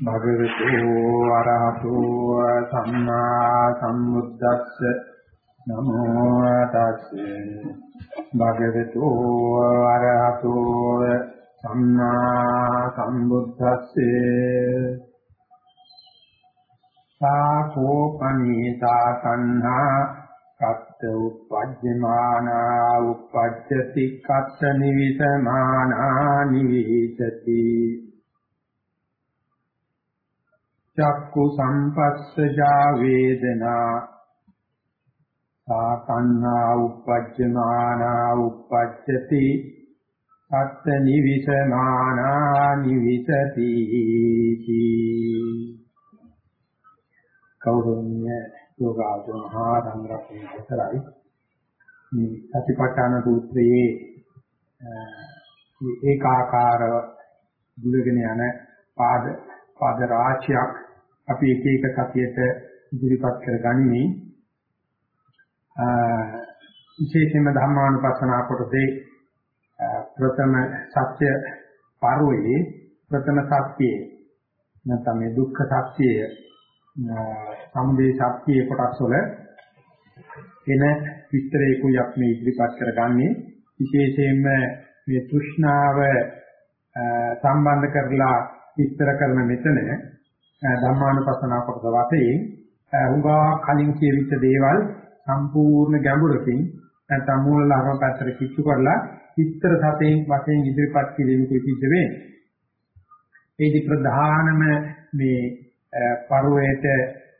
භගවතු ආරහතෝ සම්මා සම්බුද්දස්ස නමෝ තස්සේ. භගවතු ආරහතෝ සම්මා සම්බුද්දස්සේ. සාකෝ පනීතා තණ්හා කත්ත උපජ්ජමානා උපජ්ජති කත්ත නිවිසමානා නිවිසති. චක්කු සම්පස්සජා වේදනා. සාකන්නා උපජ්ජමානා උපජ්ජති. සත්ත නිවිසමානා නිවිසති. කෞරණ්‍ය යෝගාචර මහා සංග්‍රහයේ විතරයි මේ සතිපට්ඨාන සූත්‍රයේ ඒකාකාරව දුලගෙන යන පාද පාද රාශියක් අපි එක එක සතියට ඉදිරිපත් කරගනිමි. විශේෂයෙන්ම ධර්මානුපස්සනා කොටසේ ප්‍රථම සත්‍ය පාරෝයේ ප්‍රථම සත්‍යයේ නැත්නම් මේ දුක්ඛ සත්‍යය සමුදය සත්‍යයේ කොටස් වල එන විස්තරයකුයි අපි මේ ඉදිරිපත් කරගන්නේ විශේෂයෙන්ම මේ තෘෂ්ණාව සම්බන්ධ කරලා විස්තර කරන මෙතන ධම්මානුපස්සනා කොටස වශයෙන් උංගා කලින් කියවිච්ච දේවල් සම්පූර්ණ ගැඹුරකින් නැත්නම් මූල ලාභ පැත්තට කිච්චු කරලා විස්තර සතෙන් වශයෙන් ඉදිරිපත් කිරීම කිසිද වෙන්නේ. ඒදි ප්‍රධානම මේ පරුවේට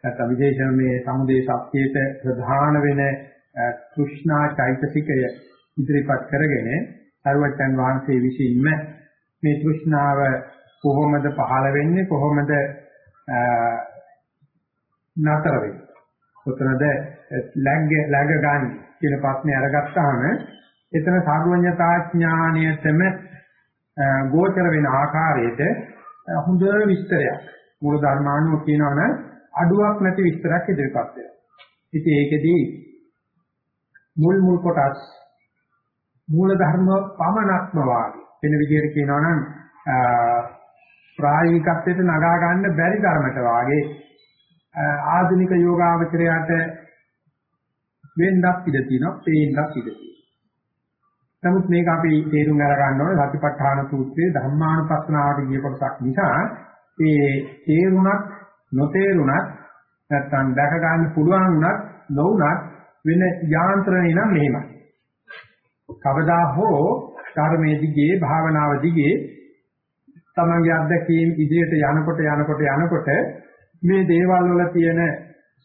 නැත්නම් විශේෂයෙන් මේ සමුදේ සත්‍යයට ප්‍රධාන වෙන කෘෂ්ණා චෛතසිකය ඉදිරිපත් කරගෙන සරුවචන් වහන්සේ විසින්ම මේ තෘෂ්ණාව කොහොමද පහළ වෙන්නේ කොහොමද නතර වෙන්නේ කොතනද läග්ග läග ගන්න කියන ප්‍රශ්නේ අරගත්තාම එතන සාර්වඥතා ඥාණයටම ගෝචර වෙන ආකාරයට හොඳ විස්තරයක් මූල ධර්මානුව කියනවනම් අඩුවක් නැති විස්තරයක් ඉදිරිපත් වෙනවා. ඉතින් ඒකෙදී මුල් මුල් කොටස් මූල ධර්ම පමණක්ම වාගේ වෙන විදිහට කියනවනම් ප්‍රායෝගිකත්වයට නගා ගන්න බැරි ධර්මයට වාගේ ආධුනික යෝගාවචරයට වෙන්නක් ඉඩ තියෙනවා, පේන්නක් ඉඩ තියෙනවා. නමුත් මේක අපි තේරුම් අරගන්න ඕනේ සතිපට්ඨාන සූත්‍රයේ ධර්මානුපස්සනාවට ගිය කොටසක් නිසා ඒ තේරුණත් නොතේරුණත් නැත්තම් දැක ගන්න පුළුවන් උනත් නොඋනත් වෙන යාන්ත්‍රණේ නම් මෙහෙමයි. කවදා හෝ ධර්මයේ දිගේ භාවනාව දිගේ තමන්ගේ අත්දැකීම් ඉදිරියට යනකොට යනකොට යනකොට මේ දේවල් වල තියෙන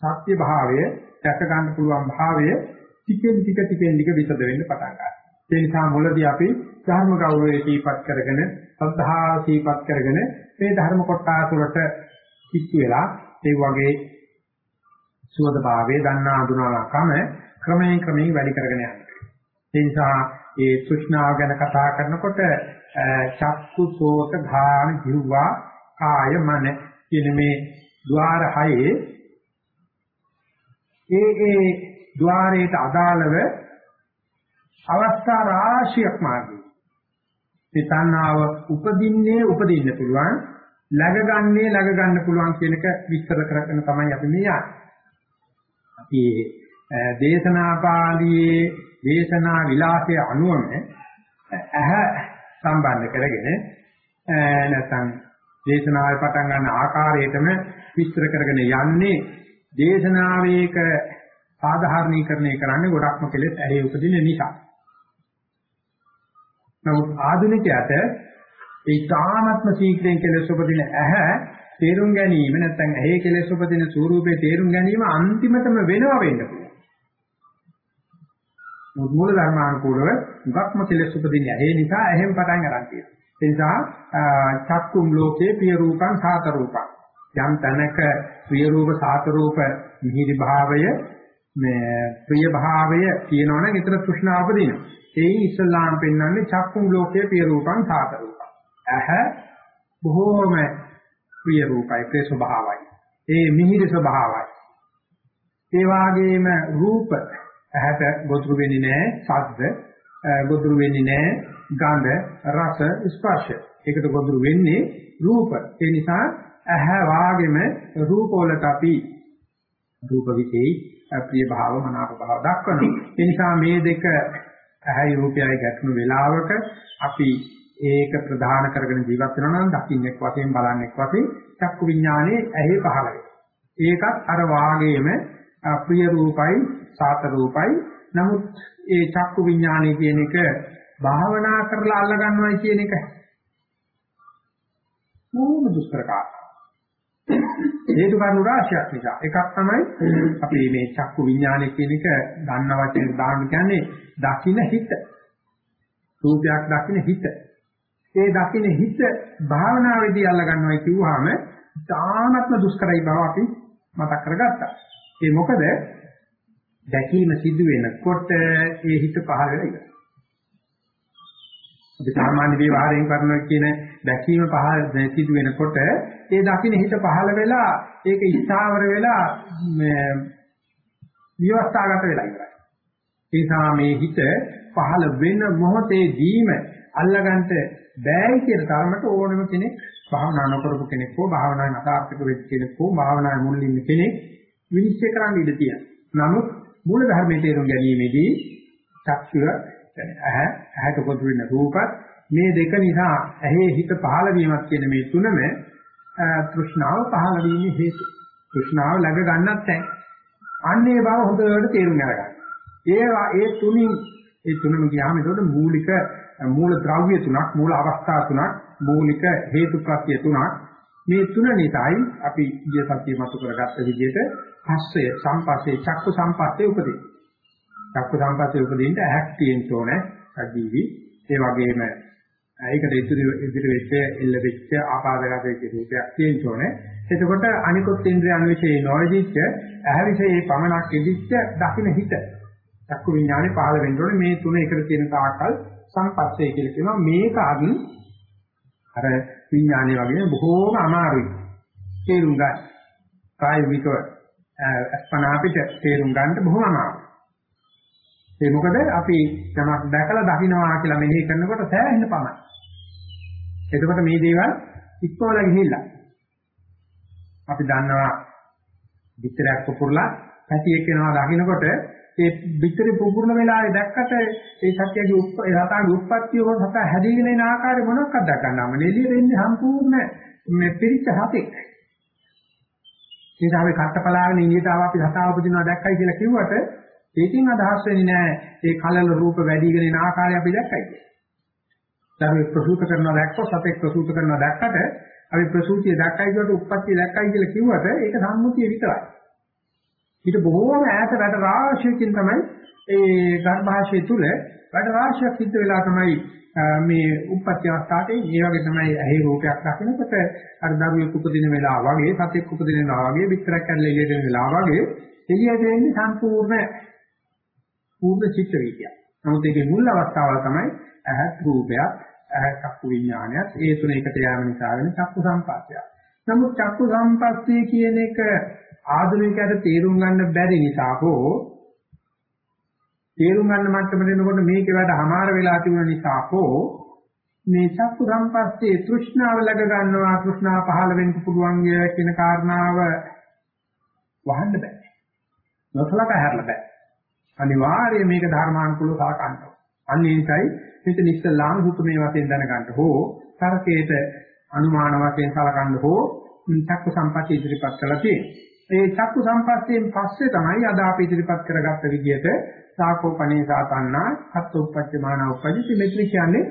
සත්‍ය භාවය දැක ගන්න පුළුවන් භාවය ටිකෙන් ටික ටිකෙන් ටික විසද වෙන්න පටන් ගන්නවා. ඒ නිසා මුලදී අපි ධර්ම ගෞරවය දීපත් කරගෙන සද්ධා දීපත් කරගෙන මේ ධර්ම කොටස වලට කිච්චු වෙලා ඒ වගේ සුවද භාවයේ දන්නා අඳුනාකම ක්‍රමයෙන් ක්‍රමයෙන් වැඩි කරගෙන යනවා. ඒ නිසා ඒ තෘෂ්ණාව ගැන කතා කරනකොට චක්කු සෝත ධාන ජීවා කාය මන කියන මේ ద్వාර හයේ ඒ ඒ ద్వාරයට අදාළව අවස්ථා රාශියක් මාර්ගය. මේ තණ්හාව උපදින්නේ උපදින්න පුළුවන්, läගගන්නේ läගගන්න පුළුවන් කියනක විස්තර කරගෙන තමයි අපි මේ යන්නේ. අපි දේශනා පාළියේ දේශනා විලාසය අනුවම ඇහ සම්බන්ධ කරගෙන නැත්නම් දේශනාවේ පටන් ගන්න ආකාරයටම විස්තර කරගෙන යන්නේ දේශනාවේක සාධාරණීකරණය කරන්නේ ගොඩක්ම කෙලෙස් ඇහි උපදින නිසා. නමුත් ආධුනිකයට ඒ තාමත්ම ශීක්‍රයෙන් කෙලෙස් උපදින ඇහැ තේරුම් ගැනීම නැත්නම් ඇහි කෙලෙස් උපදින ස්වરૂපේ තේරුම් ගැනීම අන්තිමටම වෙනවා වෙන්න පුළුවන්. මූල ධර්මානුකූලව මුගක්ම කෙලෙස් උපදින්නේ ඇහි නිසා ඇහෙන් පටන් ගන්න තියෙනවා. ඒ නිසා චක්කුම් ලෝකේ පිය රූපං සාත රූපං යම් තැනක ප්‍රිය රූප සාත රූප මිහිරි භාවය මේ ප්‍රිය භාවය කියනවනම් ඊතර තෘෂ්ණාව උපදිනවා. ඒයි ඉස්ලාම් පෙන්වන්නේ චක්කුම් ලෝකයේ ප්‍රිය රූපං සාත රූපං. ඇහ බොහෝම ප්‍රිය රූපයි ප්‍රේ ස්වභාවයි. ඒ මිහිරි ස්වභාවයි. ඒ වාගේම රූප ඇහැට ගොදුරු වෙන්නේ නැහැ ශබ්ද ගොදුරු වෙන්නේ නැහැ ගන්ධ රස ස්පර්ශ. ඒකට ගොදුරු වෙන්නේ රූප. ඒ නිසා ඇහැ වාගෙම රූපවලට අපි රූප විශේෂයි ප්‍රිය භාව මනාප භාව දක්වනවා. ඒ නිසා මේ දෙක ඇහැයි රූපයයි ගැටුණු වෙලාවක අපි ඒක ප්‍රධාන කරගෙන ජීවත් වෙනවා නම් දකින්නෙක් වශයෙන් බලන්නෙක් වශයෙන් චක්කු විඥානයේ ඇහි පහළ ඒකත් අර වාගේම ප්‍රිය රූපයි සාත රූපයි. නමුත් ඒ චක්කු විඥානය කියන එක භාවනා කරලා අල්ල ගන්නවයි කියන එක. මොන දුෂ්කර කාරණා. හේතු කාරණු රාශියක් නිසා. එකක් තමයි අපි මේ චක්කු විඥානය කියන එක දන්න වචනේ දාන්න කියන්නේ දකින්න හිත. රූපයක් දකින්න හිත. ඒ දකින්න හිත භාවනාවේදී අල්ල ගන්නවා කියුවාම තානත්ම දුෂ්කරයි බව අපි මතක් කරගත්තා. ඒ මොකද දැකීම සිදු වෙනකොට ඒ හිත පහළ වෙලා ඉවරයි අපි සාමාන්‍ය විවහාරයෙන් කරන කියන දැකීම පහළ සිදු වෙනකොට ඒ දකින්න හිත පහළ වෙලා ඒක ඉස්තාවර වෙලා විවස්ථාගත වෙලා ඉවරයි. ඒ නිසා මේ හිත පහළ වෙන මොහොතේදීම අල්ලගන්න බෑයි කියන තරමට ඕනම කෙනෙක් භාවනා නොකරපු කෙනෙක් හෝ භාවනාවේ අසාර්ථක වෙච්ච කෙනෙක් හෝ භාවනාවේ මුල් ඉන්න කෙනෙක් විනිශ්චය කරන්න ඉඩ තියෙනවා. නමුත් මූල ධර්මයේ තේරුම් ගැනීමේදී චක්ෂුර ඇහ ඇහැට කොටුරින රූපත් මේ දෙක නිසා ඇහි හිත පහළ වීමක් කියන මේ තුනම තෘෂ්ණාව පහළ වීමේ හේතු. තෘෂ්ණාව ළඟ ගන්නත් නැහැ. අන්නේ බව හොඳට තේරුම් ගන්න. ඒ ඒ තුنين ඒ තුනම ගියාම ඒකට මූලික මූල ද්‍රව්‍ය තුනක් මූල අවස්ථා තුනක් මූලික හේතු ප්‍රත්‍ය තුනක් මේ තුන නිසායි අපි ඊය සත්‍ය මතු කරගත්ත විදිහට පස්සය සම්පස්සේ චක්කු සම්පස්සේ උපදී. චක්කු සම්පස්සේ උපදින්න ඇහක් තියෙන්න ඕනේ සජීවි. ඒ වගේම ඒකට ඉදිරි ඉදිරි වෙච්ච එල්ල වෙච්ච ආපාදගත වෙච්ච රූපයක් තියෙන්න ඕනේ. එතකොට අනිකුත් ඉන්ද්‍රියන් විශේෂ නොවදිච්ච ඇහැ විශේෂ පමණක් ඉදිච්ච දකින්න හිත. චක්කු විඥානේ පහළ වෙන්න ඕනේ මේ තුන එකට තියෙන තාක්කල් සංපස්සේ කියලා කියනවා මේක අදින් අර විඥානේ වගේ බොහෝම අමාරුයි. තේරුම් ගන්න. ප්‍රායෝගිකව අස්පනා අපිට තේරුම් ගන්න බොහොම අමාරුයි. ඒ මොකද අපි යමක් දැකලා දකින්නවා කියලා මෙනෙහි කරනකොට සෑහෙන පමණයි. එතකොට මේ දේවල් ඉක්මවල ගිහිල්ලා අපි දන්නවා විතරක් පුපුරලා පැටියෙක් වෙනවා දකින්නකොට ඒ විතරේ පුපුරන වෙලාවේ දැක්කට ඒ සත්‍යයේ උප් යථාගේ උප්පත්තිය හෝ සත හැදීගෙන එන ආකාරය මොනවක්ද දක්වන්නම නෙලිය දෙන්නේ සම්පූර්ණ මේ පිරිච්ච හතෙක් ඒසාවේ කට්ටපලාගෙන ඉංගියට ආව අපි සතාව උපදිනවා දැක්කයි කියලා කිව්වට ඒකෙන් අදහස් වෙන්නේ නැහැ ඒ කලල රූප වැඩිගෙන එන ආකාරය අපි දැක්කයි කියලා. දරුවෙක් ප්‍රසූත කරනවා දැක්කොත් සතෙක් ප්‍රසූත කරනවා දැක්කට අපි ප්‍රසූතිය දැක්කයි කියවට උප්පත්තිය දැක්කයි කියලා කිව්වට ඒක සම්මුතිය විතරයි. ඊට බොහෝම ඈත වැඩ රාශියකින් තමයි ඒ ගර්භාෂය තුල වැඩ රාශියක් සිද්ධ වෙලා තමයි මේ උප්පත්ති අවස්ථාවේ මේ වගේ තමයි ඇහි රූපයක් දකිනකොට අර දරුවෙක් උපදින වෙලාව වගේ සතෙක් උපදින වෙලාව වගේ විතරක් ඇල්ල එළියට එන වෙලාව වගේ එළියට එන්නේ සම්පූර්ණ පූර්ණ චිත්ත විද්‍යාව. නමුත් ඒකේ මුල් අවස්ථාව තමයි ඇහත් රූපයක් ඇහ චක්කු විඥානයත් ඒ තුන එකට යාම නිසා වෙන චක්කු සම්පස්සය. නමුත් චක්කු සම්පස්සේ කියන එක ආධුනිකයට තේරුම් ගන්න බැරි නිසා හෝ තේරුම් ගන්න මට්ටමට එනකොට මේකේ වැඩ හමාර වෙලා තිබුණ නිසා හෝ මේ චක්කු සම්පස්සේ තෘෂ්ණාව ලැබ ගන්නවා තෘෂ්ණාව පහළ වෙන්න පුළුවන් කියන කාරණාව වහන්න බෑ. නොසලකා හැරලා බෑ. අනිවාර්යයෙන් මේක ධර්මානුකූලව සලකන්න ඕන. අන්න ඒකයි මෙතන ඉස්සලාම සුතමේ වශයෙන් දැනගන්න හෝ තරකේට අනුමාන වශයෙන් සලකන්න හෝ චක්කු සම්පatti ඉදිරිපත් කළා තියෙන්නේ. ඒ චක්කු සම්පස්යෙන් පස්සේ තමයි අද අපි ඉදිරිපත් කරගත්ත විදිහට සාකෝපණේ සාතන්නා හත්ෝපච්චමාන උපජිත මෙත්‍රි කියන්නේ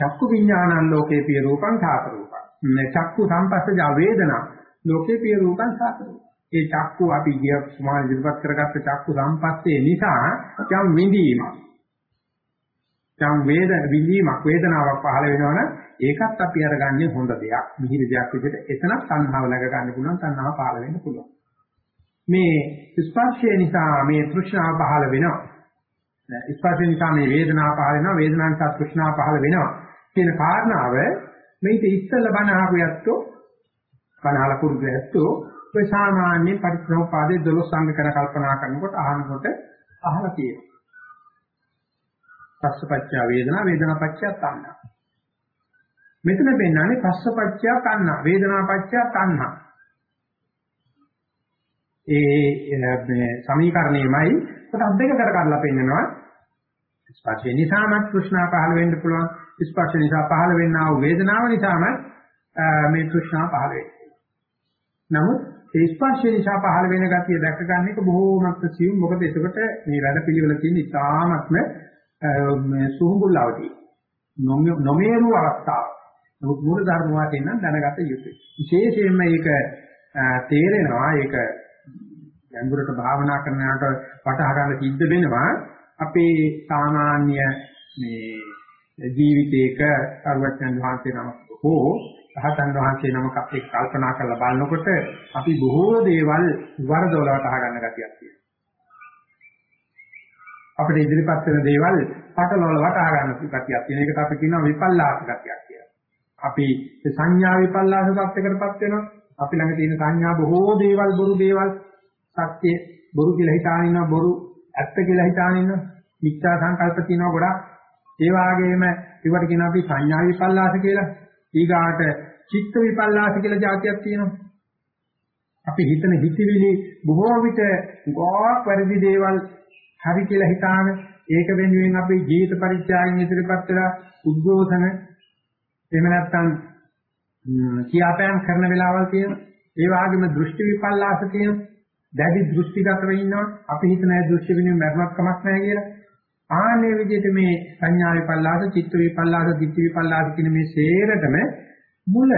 චක්කු විඥානං ලෝකේ පිය රූපං සාත රූපං. මේ චක්කු සම්පස්සජ වේදනා ලෝකේ පිය රූපං සාත රූපං. ඒ චක්කු අපි ගිය සමාන ඉදිරිපත් කරගත්ත චක්කු සම්පස්සේ නිසා යම් විඳීමක් යම් වේද විඳීමක් වේදනාවක් පහළ වෙනවනම් ඒකත් අපි අරගන්නේ හොඳ දෙයක් මිහිරි දෙයක් විදිහට එතනත් තණ්හාව නැග ගන්න පුළුවන් තණ්හාව පහළ වෙන්න පුළුවන් මේ ස්පර්ශය නිසා මේ තෘෂ්ණාව පහළ වෙනවා ස්පර්ශය නිසා මේ වේදනාව පහළ වෙනවා වේදනාව නිසා තෘෂ්ණාව පහළ වෙනවා කියන කාරණාව මේක ඉස්සෙල්ලා බණ අහපු යැත්තෝ බණහල කුරුදු යැත්තෝ ඔය සාමාන්‍ය පරිප්‍රෝපාදේ 12 සංග කර කල්පනා කරනකොට අහනකොට අහලා තියෙනවා. පස්සපච්ච වේදනා වේදනාපච්ච තණ්හා. මෙතන පෙන්නන්නේ පස්සපච්චය තණ්හා, වේදනාපච්චය තණ්හා. ඒ මේ සමීකරණයමයි කොටස් දෙකකට කඩලා පෙන්නනවා. ස්පර්ශය නිසාමත් තෘෂ්ණා පහළ වෙන්න පුළුවන්. ස්පර්ශ නිසා පහළ වෙන්නා වූ වේදනාව නිසාම මේ තෘෂ්ණා පහළ වෙන්නේ. නමුත් ඒ ස්පර්ශය නිසා පහළ වෙන ගතිය දැක ගන්න එක බොහෝමත්ම සියුම්. මොකද එතකොට මේ වැඩ පිළිවෙල තියෙන ඉතාමත්ම සුහුඹුල්ලාවදී. නොමේරු අවස්ථාව. නමුත් මූල ධර්ම වාතෙන් නම් දැනගත යුතුයි. විශේෂයෙන්ම මේක තේරෙනවා ඒක ගැඹුරට භාවනා කරනකොට වටහා ගන්න සිද්ධ වෙනවා අපේ සාමාන්‍ය මේ ජීවිතයක සර්වඥන් වහන්සේ නමක් හෝ රහතන් වහන්සේ නමක් අපි කල්පනා කරලා බලනකොට අපි බොහෝ දේවල් වරදොල වටහා ගන්න ගතියක් තියෙනවා. අපිට ඉදිරිපත් වෙන දේවල් පටලවල වටහා ගන්න ගතියක් තියෙන එකට අපි කියනවා විපල්ලාස ගතියක් කියලා. අපි සංඥා විපල්ලාස තත්යකටපත් වෙනවා. අපි ළඟ තියෙන සංඥා බොහෝ දේවල් බොරු දේවල් සත්‍ය බොරු කියලා හිතාන ඉන්නවා බොරු ඇත්ත කියලා හිතාන ඉන්නවා මිත්‍යා සංකල්ප තියෙනවා ගොඩක්. ඒ වගේම ඒවට කියන අපි සංඥා විපල්ලාස කියලා. ඊගාට චිත්ත විපල්ලාස කියලා જાතියක් තියෙනවා. අපි හිතන හිතවිලි බොහෝ විට ගොඩක් වැරදි දේවල් හරි කියලා හිතාන ඒක වෙනුවෙන් අපි ජීවිත පරිත්‍යාගයෙන් ඉදිරිපත් වෙලා උද්ඝෝෂණ එහෙම නැත්නම් කියාපෑම් කරන වෙලාවල් තියෙනවා ඒ වගේම දෘෂ්ටි විපල්ලාස තියෙනවා දැඩි දෘෂ්ටිගතව ඉන්නවා අපි හිතන ඒ දෘෂ්ටි විනය මරණක් කමක් නැහැ කියලා. ආන්නේ විදිහට මේ සංඥා විපල්ලාස චිත්ත විපල්ලාස දිට්ඨි විපල්ලාස කියන මේ සේරටම මුල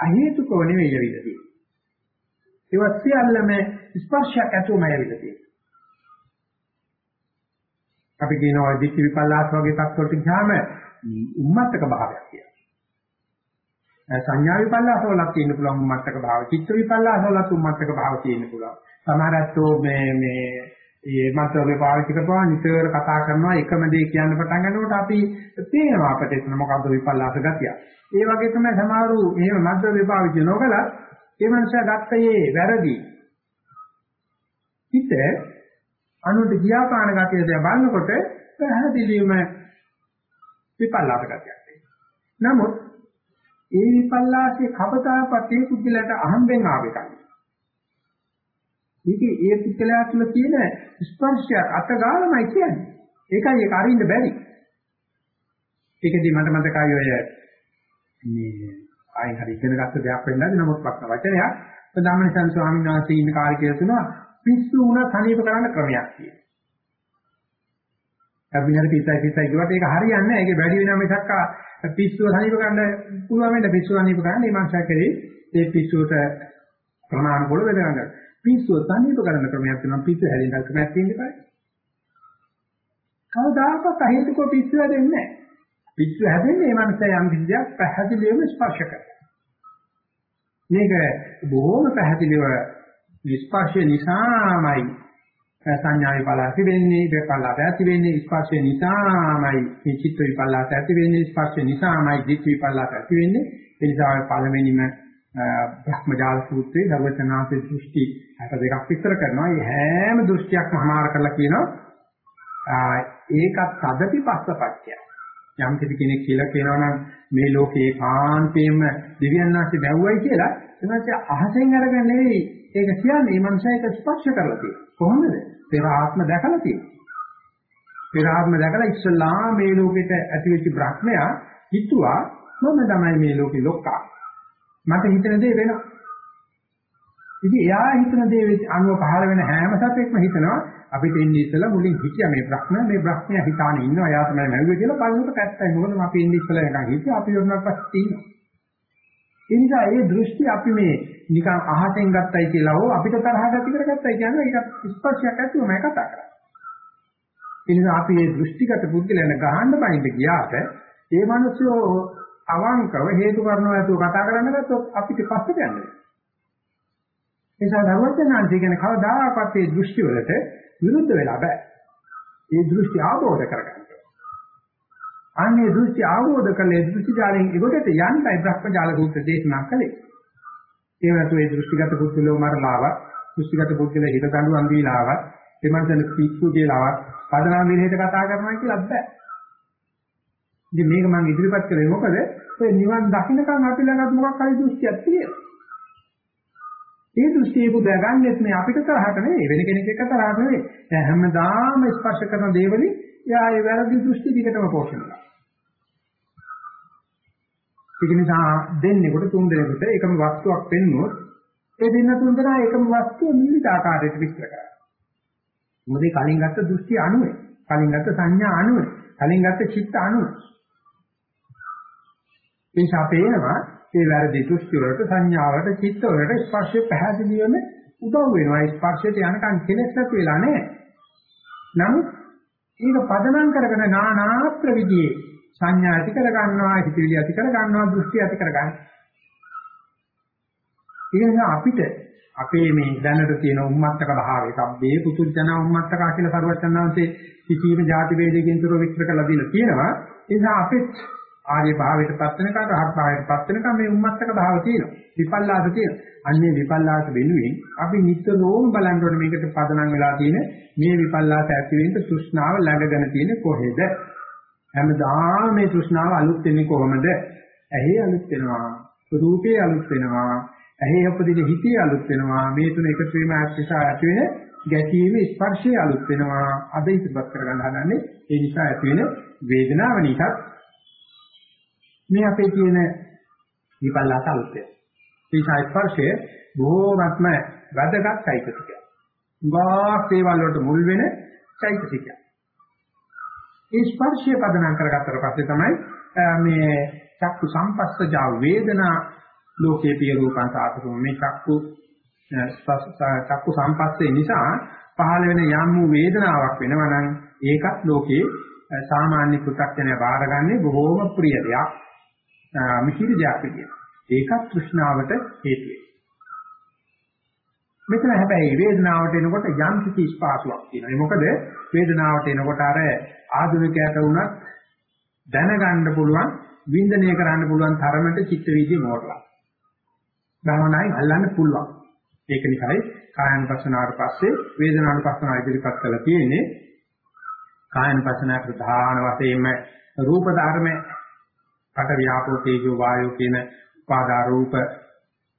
අහේතුකව නෙවෙයි ඇවිල්ලා තියෙන්නේ. ඒවත් සියල්ලම ස්පර්ශයක් ඇතුවම ඇවිල්ලා තියෙන්නේ. අපි කියනවා දිට්ඨි විපල්ලාස වගේ තත්ත්වවලට ගියාම උම්මත්තක භාවයක් කියලා. සංඥා විපල්ලාස වලක් තියෙන්න පුළුවන් උම්මත්තක භාව. චිත්ත විපල්ලාස වලත් උම්මත්තක භාව තියෙන්න පුළුවන්. සමහරත්ෝ මේ මේ මේ මන්ත්‍රෝගේ පාවිච්චි කරපුවා නිතර කතා කරනවා එකම දේ කියන්න පටන් ගන්නකොට අපි තේරෙනවා අපිට එතන මොකද්ද විපල්ලාස ගතිය. ඒ වගේ තමයි සමහරු එහෙම මන්ත්‍රෝගේ පාවිච්චි නොකලත් ඒ මනුස්සයා ගත්තේ වැරදි. හිත අනුන්ට ගියාපාන ගතිය දිහා බලනකොට පැහැදිලිවම විපල්ලාස ගතියක්. නමුත් ඒ විපල්ලාසයේ කවදාපත් ඒ පුද්ගලයාට අහම්බෙන් ආව එකක්. මේක ඒ පුද්ගලයා තුළ තියෙන ස්පර්ශයක් අතගාලමයි කියන්නේ. ඒකයි ඒක අරින්න බැරි. ඒකදී මට මතකයි ඔය මේ ආයෙ හරි ඉගෙන ගත්ත දෙයක් වෙන්නද නමුත් පස්ස වචනයක් ප්‍රධානමනිසන් ස්වාමීන් වහන්සේ ඉන්න කාලේ කියලා තුනවා පිස්සු වුණා සනීප කරන්න ක්‍රමයක් තියෙනවා. අභිනර පිටයි පිටයි කියවට ඒක හරියන්නේ නැහැ. ඒකේ වැඩි වෙනා මිසක් පිස්සුව සනීප ගන්න පුළුවන් වෙන්න පිස්සුව සනීප ගන්න මේ මනුෂයා කරේ ඒ පිස්සුවට ප්‍රමාණිකව වෙද ගන්න. පිස්සුව සනීප කරන ක්‍රමයක් තියෙනවා පිස්සුව හැදෙන්න ක්‍රමයක් තියෙන්න බෑ. කවදාකවත් අහේතුකව පිස්සුව හැදෙන්නේ නැහැ. පිස්සුව හැදෙන්නේ මේ මනුෂයා යම් කිසියක් පැහැදිලිවම ස්පර්ශ කරනවා. මේක බොහොම පැහැදිලිව ස්පර්ශය නිසාමයි සංඥා විපල්ලාස වෙන්නේ විපල්ලාස ඇති වෙන්නේ ස්පර්ශය නිසාමයි. මේ චිත්ත විපල්ලාස ඇති වෙන්නේ ස්පර්ශය නිසාමයි ධිට්ඨ විපල්ලාස ඇති වෙන්නේ. ඒ නිසා පළවෙනිම බ්‍රහ්මජාල සූත්‍රයේ ධර්මචනාසේ දෘෂ්ටි අට දෙකක් විස්තර කරනවා. මේ හැම දෘෂ්ටියක්ම හමාර කරලා කියනවා ඒකත් තදපි පස්සපච්චය යම් කෙනෙක් කියලා කියනවා නම් මේ ලෝකේ කාන්තේම දිව්‍යඥාන්සේ බැව්වයි කියලා එනවාට අහසෙන් අරගෙන නෙවෙයි ඒක කියන්නේ මේ මනුස්සයා ඒක ස්පර්ශ කරලා තියෙනවා. කොහොමද? පෙර ආත්ම දැකලා තියෙනවා. පෙර ආත්ම දැකලා ඉස්සලා මේ ලෝකෙට ඇතිවෙච්ච බ්‍රහ්මයා හිතුවා මම තමයි මේ ලෝකේ ලොක්කා. මට හිතන දේ වෙනවා. ඉතින් එයා හිතන දේ අනුව පහළ වෙන හැම සතෙක්ම හිතනවා අපිට ඉන්නේ ඉස්සලා මුලින් හිතියා මේ බ්‍රහ්මයා මේ බ්‍රහ්මයා හිතානේ ඉන්නවා එයා තමයි මැව්වේ කියලා බලනකොට පැත්තයි මොකද අපි ඉන්නේ ඉස්සලා නිකන් හිතියා අපි යොන්නක් පස්සේ ඉන්නවා. ඒ නිසා ඒ දෘෂ්ටි අපි මේ නිකන් අහසෙන් ගත්තයි කියලා හෝ අපිට තරහ ගති කරගත්තයි කියන්නේ ඒක ස්පර්ශයක් ඇතුවම කතා කරන්නේ. ඒ නිසා අපි මේ දෘෂ්ටිගත පුද්ගලයන් ගහන්න බයින්ද ගියාට ඒ මිනිස්සු අවංකව හේතු කරනවා ඇතුව කතා කරන්න ගත්තොත් අපිට පස්සට යන්නේ. ඒ නිසා ධර්මඥාන්ති කියන්නේ කවදාකවත් මේ දෘෂ්ටි වලට විරුද්ධ වෙලා බෑ. මේ දෘෂ්ටි ආબોධ කරගන්න. අන්නේ දෘෂ්ටි ආවෝද කළේ දෘෂ්ටි ජාලයෙන් ඒකට යන්නයි බ්‍රහ්මජාල සූත්‍ර දේශනා කළේ. ඒ වෙනතු ඒ දෘෂ්ටිගත පුද්ගලෝ මරලාවත්, දෘෂ්ටිගත පුද්ගල හිත දඬුවම් දීලාවත්, ඒ මනසන පිස්සු කියලාවත් පදනම් විදිහට කතා කරනවා කියලා බෑ. ඉතින් මේක මම ඉදිරිපත් කළේ මොකද ඔය නිවන් දකින්නකම් අපි ළඟත් මොකක් හරි දෘෂ්ටියක් තියෙනවා. ඒ දෘෂ්ටිය පුදාගන්නෙත් මේ අපිට තරහට නෙවෙයි වෙන කෙනෙක් එක්ක තරහට නෙවෙයි. දැන් හැමදාම ස්පර්ශ කරන දේවලි එයා ඒ වැරදි දෘෂ්ටි දිගටම පෝෂණය කරනවා. ඒක නිසා දෙන්නෙකුට තුන් දෙනෙකුට එකම වස්තුවක් පෙන්වුවොත් ඒ දෙන්න තුන් දෙනා එකම වස්තුව නිවිත ආකාරයට විස්තර කරනවා. මොකද කලින් ගත්ත දෘෂ්ටි අනුවේ, කලින් ගත්ත සංඥා අනුවේ, කලින් ගත්ත චිත්ත අනුවේ. ඒ නිසා පේනවා ඒ වැරදි දෘෂ්ටි වලට සංඥා වලට චිත්ත වලට ස්පර්ශය පැහැදිලිවම උදව් වෙනවා. ස්පර්ශයට යනකම් කෙලෙස් නැති වෙලා නැහැ. නමුත් ඒක පදනම් කරගෙන නානා ප්‍රවිධියේ සංඥා ඇති කර ගන්නවා, හිතවිලි ඇති කර ගන්නවා, දෘෂ්ටි ඇති කර ගන්නවා. ඒ නිසා අපිට අපේ මේ දැනට තියෙන උම්මත්තක භාවය, සබ්බේ පුතුජන උම්මත්තක කියලා සරුවචනාංශේ කිසියම් ಜಾති වේදකින් තුර විස්තර කරලා දීලා තියෙනවා. ඒ නිසා අපිට ආර්ය භාවයටපත් වෙනකන් රහත් භාවයටපත් වෙනකන් මේ උම්මත්තක භාව තියෙනවා. විපල්ලාස තියෙනවා. අන්නේ විපල්ලාස වෙනුවෙන් අපි නිතරම බලන්න ඕනේ මේකට පදනම් වෙලා තියෙන මේ විපල්ලාස ඇති වෙන්න තෘෂ්ණාව ළඟගෙන තියෙන කොහෙද? හැමදාම මේ තෘෂ්ණාව අලුත් වෙන්නේ කොහොමද? ඇහි අලුත් වෙනවා, රූපේ අලුත් වෙනවා, ඇහි උපදින හිතේ අලුත් වෙනවා. මේ තුන එකතු වීම නිසා ඇති වෙන ගැටීම ස්පර්ශයේ අලුත් වෙනවා. අද ඉතිපත් කරගන්න හදන්නේ ඒ නිසා ඇති වෙන වේදනාව නිසා මේ අපේ කියන විපල්ලාස අලුත් වෙනවා. ඒ නිසා ස්පර්ශය බොහෝමත්ම වැදගත් චෛතසිකයක්. උගාක් දේවල් වලට මුල් වෙන චෛතසිකයක්. ඒ ස්පර්ශය පදනම් කරගත්තට පස්සේ තමයි මේ චක්කු සම්පස්සජා වේදනා ලෝකේ පිය රූපං සාතකම මේ චක්කු චක්කු සම්පස්සේ නිසා පහළ වෙන යම් වූ වේදනාවක් වෙනවා නම් ඒකත් ලෝකේ සාමාන්‍ය පු탁ජනය බාරගන්නේ බොහෝම ප්‍රිය දෙයක් මිහිරි දෙයක් විදියට. ඒකත් තෘෂ්ණාවට හේතු වෙනවා. මෙතන හැබැයි වේදනාවට එනකොට යම් කිසි ස්පාසුවක් තියෙනවා. ඒ මොකද වේදනාවට එනකොට අර ආධුනිකයට වුණත් දැනගන්න පුළුවන් වින්දනය කරන්න පුළුවන් තරමට චිත්ත වීදිය මෝරලා. භවනායි අල්ලන්න පුළුවන්. ඒක නිසායි කායanusasanaවට පස්සේ වේදනානුපස්සනාව ඉදිරිපත් කරලා තියෙන්නේ. කායanusasana ප්‍රධාන වශයෙන්ම රූප ධර්ම පට වියාපෝ තේජෝ වායෝ කියන උපාදා රූප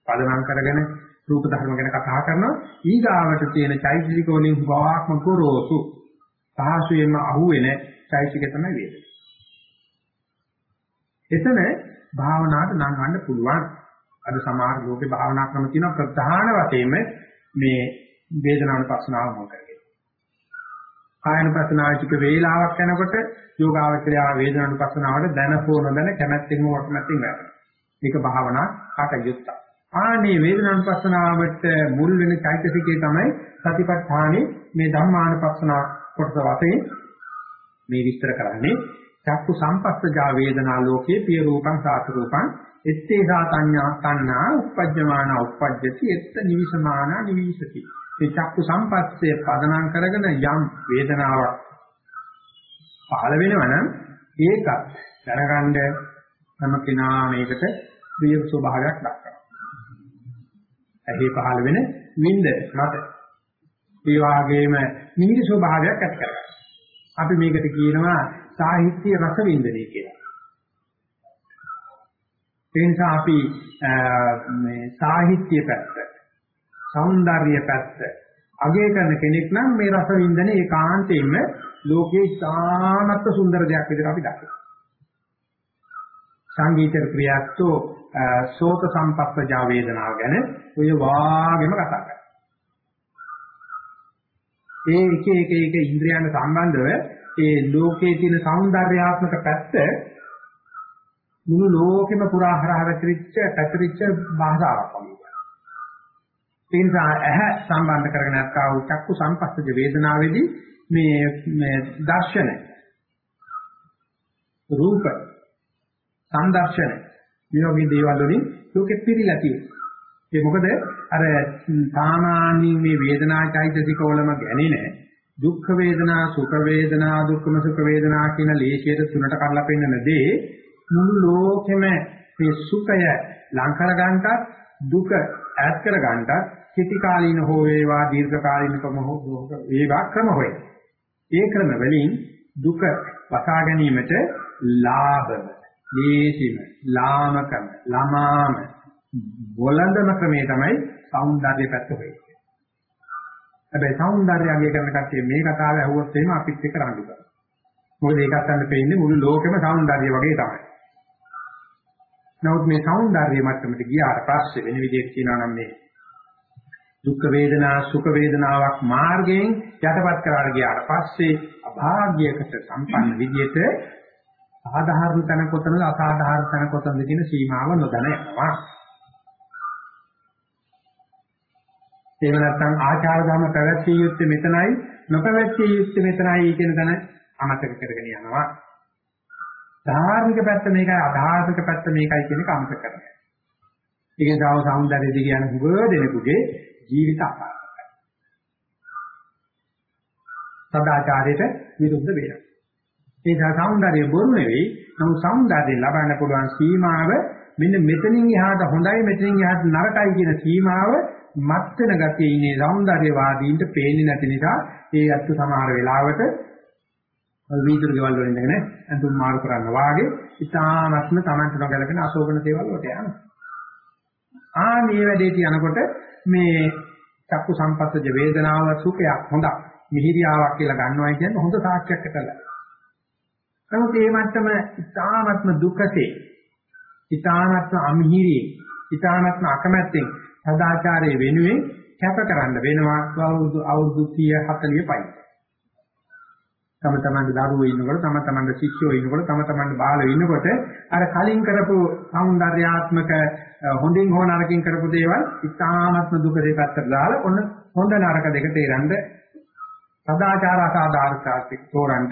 පදනම් කරගෙන රූප ධර්ම ගැන කතා කරනවා ඊගාවට තියෙන චෛතසික වලින් භවාත්ම කුරෝසු පහසුවෙන්ම අහුවෙන චෛතසික තමයි වේදනා. එතන භාවනාවට නම් ගන්න පුළුවන්. අද සමහර ලෝකේ භාවනා ක්‍රම තියෙන ප්‍රධාන වශයෙන්ම මේ වේදනානුපස්සනාව මොකද කායනුපස්සනාවිතික වේලාවක් යනකොට යෝගාවචරය වේදනානුපස්සනාවට දැන හෝ නොදැන කැමැත්තෙන් හෝ අකමැත්තෙන් වැටෙනවා. මේක භාවනා කටයුත්තක්. ආනේ වේදනානුපස්සනාවට මුල් වෙන චෛතසිකේ තමයි සතිපට්ඨානේ මේ ධම්මානුපස්සනා කොටස වශයෙන් මේ විස්තර කරන්නේ චක්කු සම්පස්සජා වේදනා ලෝකේ පිය රූපං සාත රූපං එත්තේ සාතඤ්ඤා තණ්හා uppajjamana uppajjati etta nivisamana nivisati මේ චක්කු සම්පස්සේ පදනම් කරගෙන යම් වේදනාවක් පහළ වෙනවා නම් ඒකත් දැනගන්න හැම කෙනා මේකට ප්‍රිය ස්වභාවයක් දක්වනවා. ඇහි පහළ වෙන විඳ මත ඒ වගේම මිහිරි ස්වභාවයක් ඇති කරගන්නවා. අපි මේකට කියනවා සාහිත්‍ය රස වින්දනය කියලා. ඒ නිසා අපි මේ සාහිත්‍ය පැත්ත సౌందර්ය පැත්ත අගය කරන කෙනෙක් නම් මේ රස වින්දනේ ඒකාන්තයෙන්ම ලෝකේ ඉතාමත් සුන්දර දෙයක් විදිහට අපි දකිනවා. සංගීත ක්‍රියාත්ෝ සෝත සම්පස්සජා වේදනාව ගැන ඔය වාගෙම කතා කරනවා. ඒ එක එක එක ඉන්ද්‍රියයන් සම්බන්ධව ඒ ලෝකයේ තියෙන సౌందర్యාත්මක පැත්ත මුළු ලෝකෙම පුරා හරහා වැතිරිච්ච පැතිරිච්ච භාෂාවක් වගේ. ඒ නිසා ඇහැ සම්බන්ධ කරගෙන අත්කා වූ චක්කු සංපස්සජ වේදනාවේදී මේ මේ දර්ශන රූප සංදර්ශන මේ වගේ දේවල් වලින් ලෝකෙ පිරීලා තියෙනවා. ඒ මොකද අර සාමාන්‍ය මේ වේදනා චෛතසික වලම ගැණෙන දුක්ඛ වේදනා සුඛ වේදනා දුක්ඛම සුඛ වේදනා කියන ලේඛයට තුනට කඩලා පෙන්නන දේ මුළු ලෝකෙම මේ සුඛය ලං කර ගන්නටත් දුක ඈත් කර ගන්නටත් කෙටි කාලීන හෝ වේවා දීර්ඝ කාලීනකම හෝ වේවා ක්‍රම හොය. ඒ ක්‍රම වලින් දුක වසා ගැනීමට ලාභම, දේශිම, ලාමකම, ළමාම බොළඳම ක්‍රමය තමයි సౌందර්ය පැත්ත වෙන්නේ. හැබැයි సౌందර්ය අගය කරන කට්ටිය මේ කතාව ඇහුවොත් එහෙම අපිත් එක්ක රණ්ඩු කරනවා. මොකද ඒකත් අන්න පෙන්නේ මුළු ලෝකෙම సౌందර්ය වගේ තමයි. නමුත් මේ సౌందර්ය මට්ටමට ගියාට පස්සේ වෙන විදිහට කියනවා නම් මේ දුක් වේදනා සුඛ වේදනාවක් මාර්ගයෙන් යටපත් කරලා ගියාට පස්සේ අභාග්‍යයකට සම්පන්න විදිහට සාධාරණ තන කොතනද අසාධාරණ තන කොතනද කියන සීමාව නොදැන යනවා. එහෙම නැත්නම් ආචාර ධර්ම පැවැත්විය යුත්තේ මෙතනයි නොපැවැත්විය යුත්තේ මෙතනයි කියන තැන අමතක කරගෙන යනවා. ධාර්මික පැත්ත මේකයි අධාර්මික පැත්ත මේකයි කියන එක අමතක කරනවා. ඒකෙන් තව සෞන්දර්ය දිග යන හුඟ දෙනෙකුගේ ජීවිත අපාරයි. සදාචාරයට විරුද්ධ වෙනවා. ඒ නිසා සෞන්දර්ය බොරු නෙවෙයි. නමුත් සෞන්දර්ය ලබන්න පුළුවන් සීමාව මෙන්න මෙතනින් එහාට හොඳයි මෙතනින් එහාට නරකයි කියන සීමාව මත් වෙන ගතියේ ඉන්නේ సౌందර්යවාදීන්ට පේන්නේ නැති නිසා ඒ අත්ත සමහර වෙලාවට වීදුරු ගෙවල් වලින් ඉඳගෙන අඳුම් මාරු කරන්න වාගේ ඉතාමත්ම Tamanට නොගැලපෙන අශෝභන දේවල් වලට යනවා. ආ මේ වැඩේට යනකොට මේ චක්කු සම්පස්සජ වේදනාව සුඛයක් හොඳක් මිහිරියාවක් කියලා ගන්නවා කියන්නේ හොඳ සාක්ෂියක් කරලා. නමුත් මේ මට්ටම ඉතාමත්ම දුකසේ ඉතාමත්ම අමිහිරියේ ඉතාමත්ම අකමැත්තෙන් සදාචාරයේ වෙනුවෙන් කැප කරන්න වෙනවා අවුරුදු අවුරුදු 30 45යි. තම තමන්ගේ දරුවෝ ඉන්නකොට තම තමන්ගේ ශිෂ්‍යයෝ ඉන්නකොට තම තමන්ගේ බාලයෝ ඉන්නකොට අර කලින් කරපු సౌందర్యාත්මක හොඳින් හෝ නරකින් කරපු දේවල් ඉතාමත්ම දුක දෙපැත්තට දාලා ඔන්න හොඳ නරක දෙක තේරන්න සදාචාර අසාධාරණතාවක් තෝරන්න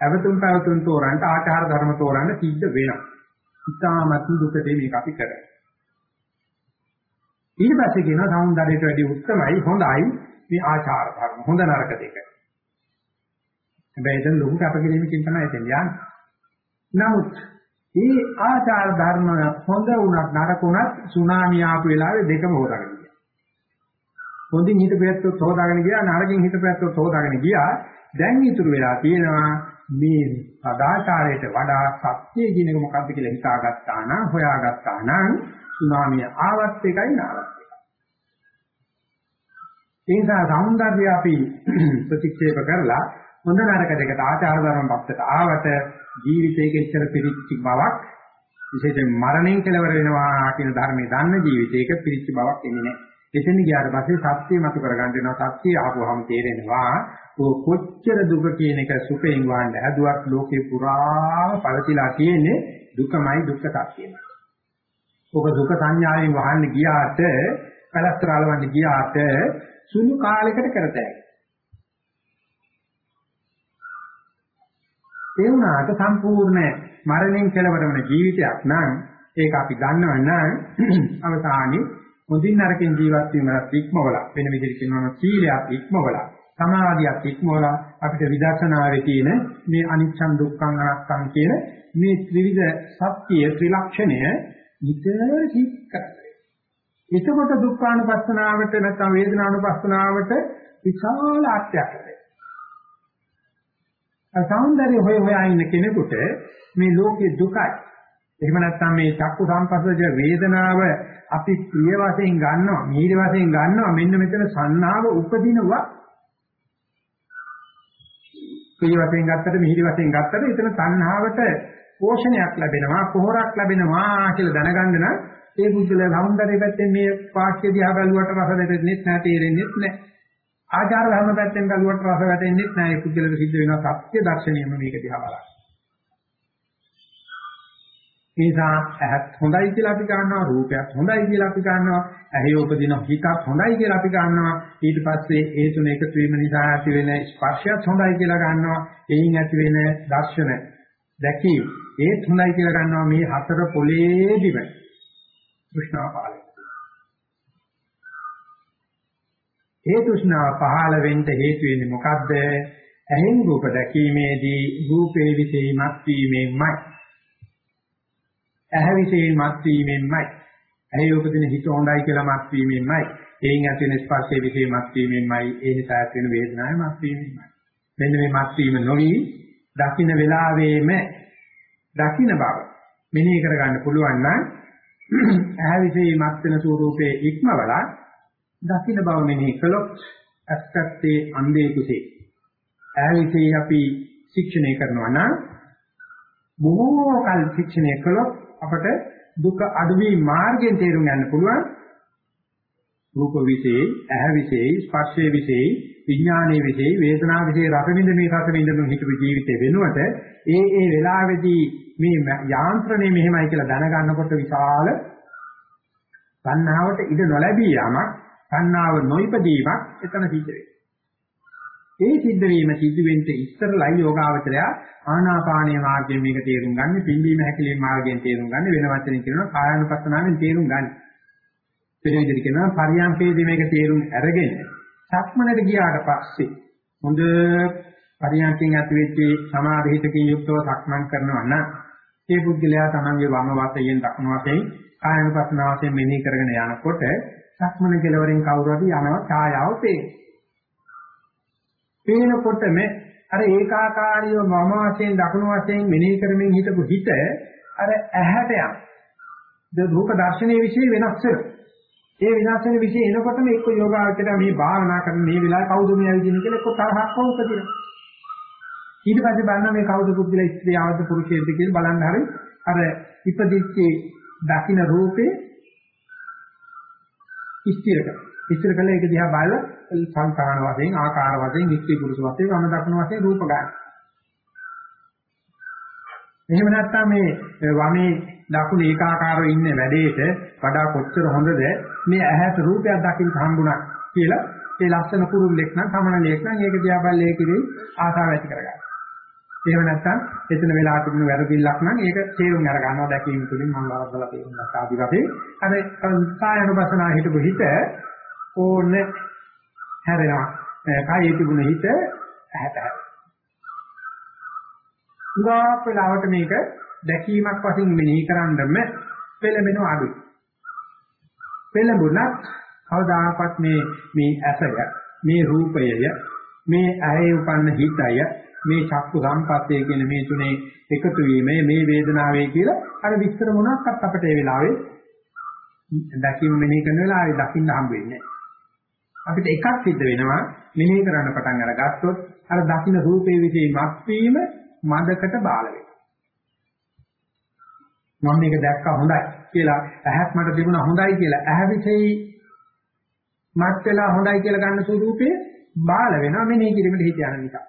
අවතුම් පැවතුම් තෝරන්න ආචාර ධර්ම තෝරන්න සිද්ධ වෙනවා. ඉතාමත්ම දුක දෙ මේක අපි කරන්නේ. ඊට පස්සේ කියනවා సౌందර්යයට වැඩි උත්තරමයි හොඳයි මේ ආචාර ධර්ම හොඳ නරක දෙක. හැබැයි එතන ලොකු කැපකිරීමකින් තමයි එතෙන් යන්නේ. නමුත් මේ ආචාර ධර්ම හොඳ වුණත් නරක වුණත් සුනාමි ආපු වෙලාවේ දෙකම හොදාගෙන ගියා. හොඳින් හිතපැත්තොත් හොදාගෙන ගියා නරකින් හිතපැත්තොත් හොදාගෙන ගියා. දැන් ඉතුරු වෙලා තියෙනවා මේ සදාචාරයට වඩා සත්‍ය කියන එක මොකක්ද කියලා හිතාගත්තා නම් හොයාගත්තා නම් සුනාමිය ආවත් එකයි නාවත් එකයි. ඒ නිසා సౌందර්යය අපි ප්‍රතික්ෂේප කරලා හොඳ නරක දෙකට ආචාර ධර්ම පත්තට ආවට ජීවිතයක ඉච්ඡර පිරිච්ච බවක් විශේෂයෙන් මරණයෙන් කෙලවර වෙනවා කියන ධර්මයේ දන්න ජීවිතයක පිරිච්ච බවක් එන්නේ නැහැ. එතන ගියාට පස්සේ සත්‍ය මතු කරගන්න වෙනවා. සත්‍ය ආපුවහම තේරෙනවා කොච්චර දුක කියන එක සුඛයෙන් වහන්න හැදුවත් ලෝකේ පුරා පවතිලා තියෙන්නේ දුකමයි දුක්ඛ සත්‍යමයි. ඔබ දුක සංඥාවෙන් වහන්න ගියාට කලස්තරාලවන්න ගියාට සුළු කාලයකට කරතයි. ඒ වුණාට සම්පූර්ණ මරණයෙන් කෙලවර වෙන ජීවිතයක් නම් ඒක අපි දන්නව නම් අවසානයේ මුදින් නරකින් ජීවත් වීමත් ඉක්මවලා වෙන විදිහට කියනවා නම් සීලයක් ඉක්මවලා සමාධියක් ඉක්මවලා අපිට විදර්ශනාවේ තියෙන මේ අනිච්චං දුක්ඛං අනාත්තං කියන මේ ත්‍රිවිධ සත්‍ය ත්‍රිලක්ෂණය නිතර හිත් කරගන්න. එතකොට දුක්ඛානුපස්සනාවට නැත්නම් වේදනානුපස්සනාවට විශාල අර්ථයක් ලැබෙනවා. සෞන්දර්ය හොය හොයා ඉන්න කෙනෙකුට මේ ලෝකයේ දුකයි. එහෙම නැත්නම් මේ චක්කු සංපස්සජ වේදනාව අපි ප්‍රිය වශයෙන් ගන්නවා, මීඩ වශයෙන් ගන්නවා. මෙන්න මෙතන සංනාව උපදිනවා. ප්‍රිය වශයෙන් ගත්තට මිහිරි වශයෙන් ගත්තට එතන සංහාවට පෝෂණයක් ලැබෙනවා, පොහොරක් ලැබෙනවා කියලා දැනගන්න නම් ඒ බුද්ධල සෞන්දර්ය පැත්තෙන් මේ වාක්‍ය දිහා බැලුවට රස දෙන්නේ නැහැ, තේරෙන්නේ නැහැ. ආචාර ධර්ම පැත්තෙන් බැලුවට රස වැටෙන්නේ නැහැ. ඒ පුද්ගලට සිද්ධ වෙනවා සත්‍ය දර්ශනයම මේක දිහා බලන්න. ඒ නිසා ඇහත් හොඳයි කියලා අපි ගන්නවා රූපයක් හොඳයි කියලා අපි ගන්නවා ඇහි උපදින හිතක් හොඳයි කියලා අපි ගන්නවා ඊට පස්සේ ඒ තුන එකතු වීම නිසා ඇති වෙන ස්පර්ශයත් හොඳයි කියලා ගන්නවා එයින් ඇති වෙන දර්ශන දැකීම ඒත් හොඳයි කියලා ගන්නවා මේ හතර පොලේදිම කෘෂ්ණා පාලය ඒ තෘෂ්ණාව පහළ වෙන්න හේතු වෙන්නේ මොකද්ද? ඇහෙන් රූප දැකීමේදී රූපේ විශේෂමත් වීමෙන්මයි. ඇහැ විශේෂමත් වීමෙන්මයි. ඇහි උපදින හිත හොඳයි කියලා මත් වීමෙන්මයි. එයින් ඇති වෙන ස්පර්ශයේ විශේෂමත් වීමෙන්මයි. ඒ නිසා ඇති වෙන වේදනාවේ මත් වීමෙන්මයි. මෙන්න මේ මත් වීම නොවි දකින්න වෙලාවෙම දකින්න බව. මෙනෙහි කරගන්න පුළුවන් නම් ඇහැ විශේෂ මත් වෙන ස්වરૂපයේ ඉක්මවලා දකින්න බව මෙනෙහි කළොත් අස්කත්තේ අන්දේ කුසේ. ඇහැ විශේෂ අපි ශික්ෂණය කරනවා නම් බොහෝ කල් ශික්ෂණය කළොත් අපට දුක අඩුවී මාර්ගයෙන් තේරුම් ගන්න පුළුවන්. රූප විශේෂ, ඇහැ විශේෂ, ස්පර්ශයේ විශේෂ, විඥානයේ විශේෂ, වේදනා විශේෂ රස විඳින රස විඳින හිතපු ජීවිතේ වෙනුවට ඒ ඒ වෙලාවේදී මේ යාන්ත්‍රණය මෙහෙමයි කියලා දැනගන්නකොට විශාල සංහාවට ඉඩ නොලැබී යamak සංහාව නොයිපදීමක් එතන සිද්ධ වෙනවා. ඒ සිද්ධ වීම සිද්ධ වෙන්න ඉස්සරලයි යෝගාවචරය ආනාපානීය මාර්ගයෙන් මේක තේරුම් ගන්න, පිම්බීම හැකිලිම මාර්ගයෙන් තේරුම් ගන්න, වෙන වචනෙන් කියනවා කායानुපස්සනාවෙන් තේරුම් ගන්න. වෙන විදිහට කියනවා පරියන්කේදී මේක තේරුම් අරගෙන සක්මනට ගියාට පස්සේ හොඳ පරියන්කෙන් ඇතිවෙච්ච සමාධිතකින් යුක්තව සක්මන් කරනවා නම් ඒ පුද්ගලයා තමන්ගේ වම වාතයෙන් දක්න වශයෙන් කායන පස්න වශයෙන් මෙනෙහි කරගෙන යනකොට සක්මන කෙලවරෙන් කවුරු හරි යනවා ඡායාව පේනවා. පේනකොටම අර ඒකාකාරීව මම වශයෙන් දකුණු වශයෙන් මෙනෙහි කරමින් හිටපු හිත අර ඇහැට යන ද රූප දර්ශනයේ විශ්ේ වෙනස් වෙනවා. ඒ විනාශ වෙන વિશે එනකොටම එක්ක යෝගාවචරය මේ භාවනා කරන මේ වෙලාවේ කවුද මේ ඇවිදින්නේ කියලා එක්ක තරහක් වුපදිනවා. ඊට පස්සේ බලන්න මේ කවුද පුද්ගල ස්ත්‍රී ආවද පුරුෂයෙක්ද කියලා බලන්න හරි අර ඉපදිච්ච දකින්න රූපේ ස්ථිර කරනවා. ස්ථිර කළා ඒක දිහා බලලා සංකාන වශයෙන් ආකාර වශයෙන් ස්ත්‍රී පුරුෂ වශයෙන් වම දක්න වශයෙන් රූප ගන්න. එහෙම නැත්නම් මේ වමේ දකුණු ඒකාකාරව ඉන්න වැඩේට වඩා කොච්චර හොඳද මේ ඇහැට රූපයක් දකින්න හම්බුණා කියලා ඒ ලස්සන කුරුල්ලෙක් නම් සමනලෙක් නම් ඒක දිහා බලලා ඒකේ ආසාව ඇති කරගන්න. එහෙම නැත්නම් එතන වෙලා තිබුණු වැරදිල්ලක් නම් ඒක තේරුම් අර ගන්නවා දැකීම තුළින් මම වරදලා තේරුම් ගන්න ආදි වශයෙන් අර කායනුපසනා හිතපු හිත ඕනේ හැරෙනවා. කායේ තිබුණ හිත ඇහැට හැරෙනවා. උගාක් වෙලාවට මේක දැකීමක් වශයෙන් මෙනෙහි කරන්නම පෙළඹෙන අඩුයි. පෙළඹුණත් කවදාකවත් මේ මේ ඇසය, මේ රූපයය, මේ ඇහි උපන්න හිතය, මේ චක්කු සම්පස්සේ කියන මේ තුනේ එකතු වීමේ මේ වේදනාවේ කියලා අර විස්තර මොනක්වත් අපිට ඒ වෙලාවේ දැකීම මෙනෙහි කරන වෙලාවේ දකින්න හම්බ වෙන්නේ නැහැ. අපිට එකක් සිද්ධ වෙනවා මෙනෙහි කරන්න පටන් අරගත්තොත් අර දකින්න රූපේ විශේෂ මත් වීම මදකට බාල වෙනවා. මම මේක දැක්කා හොඳයි කියලා ඇහක් මට තිබුණා හොඳයි කියලා. ඇහැ විශේෂයි මත් වෙලා හොඳයි කියලා ගන්න ස්වරූපේ බාල වෙනවා මෙනෙහි කිරීමට හිත යන නිසා.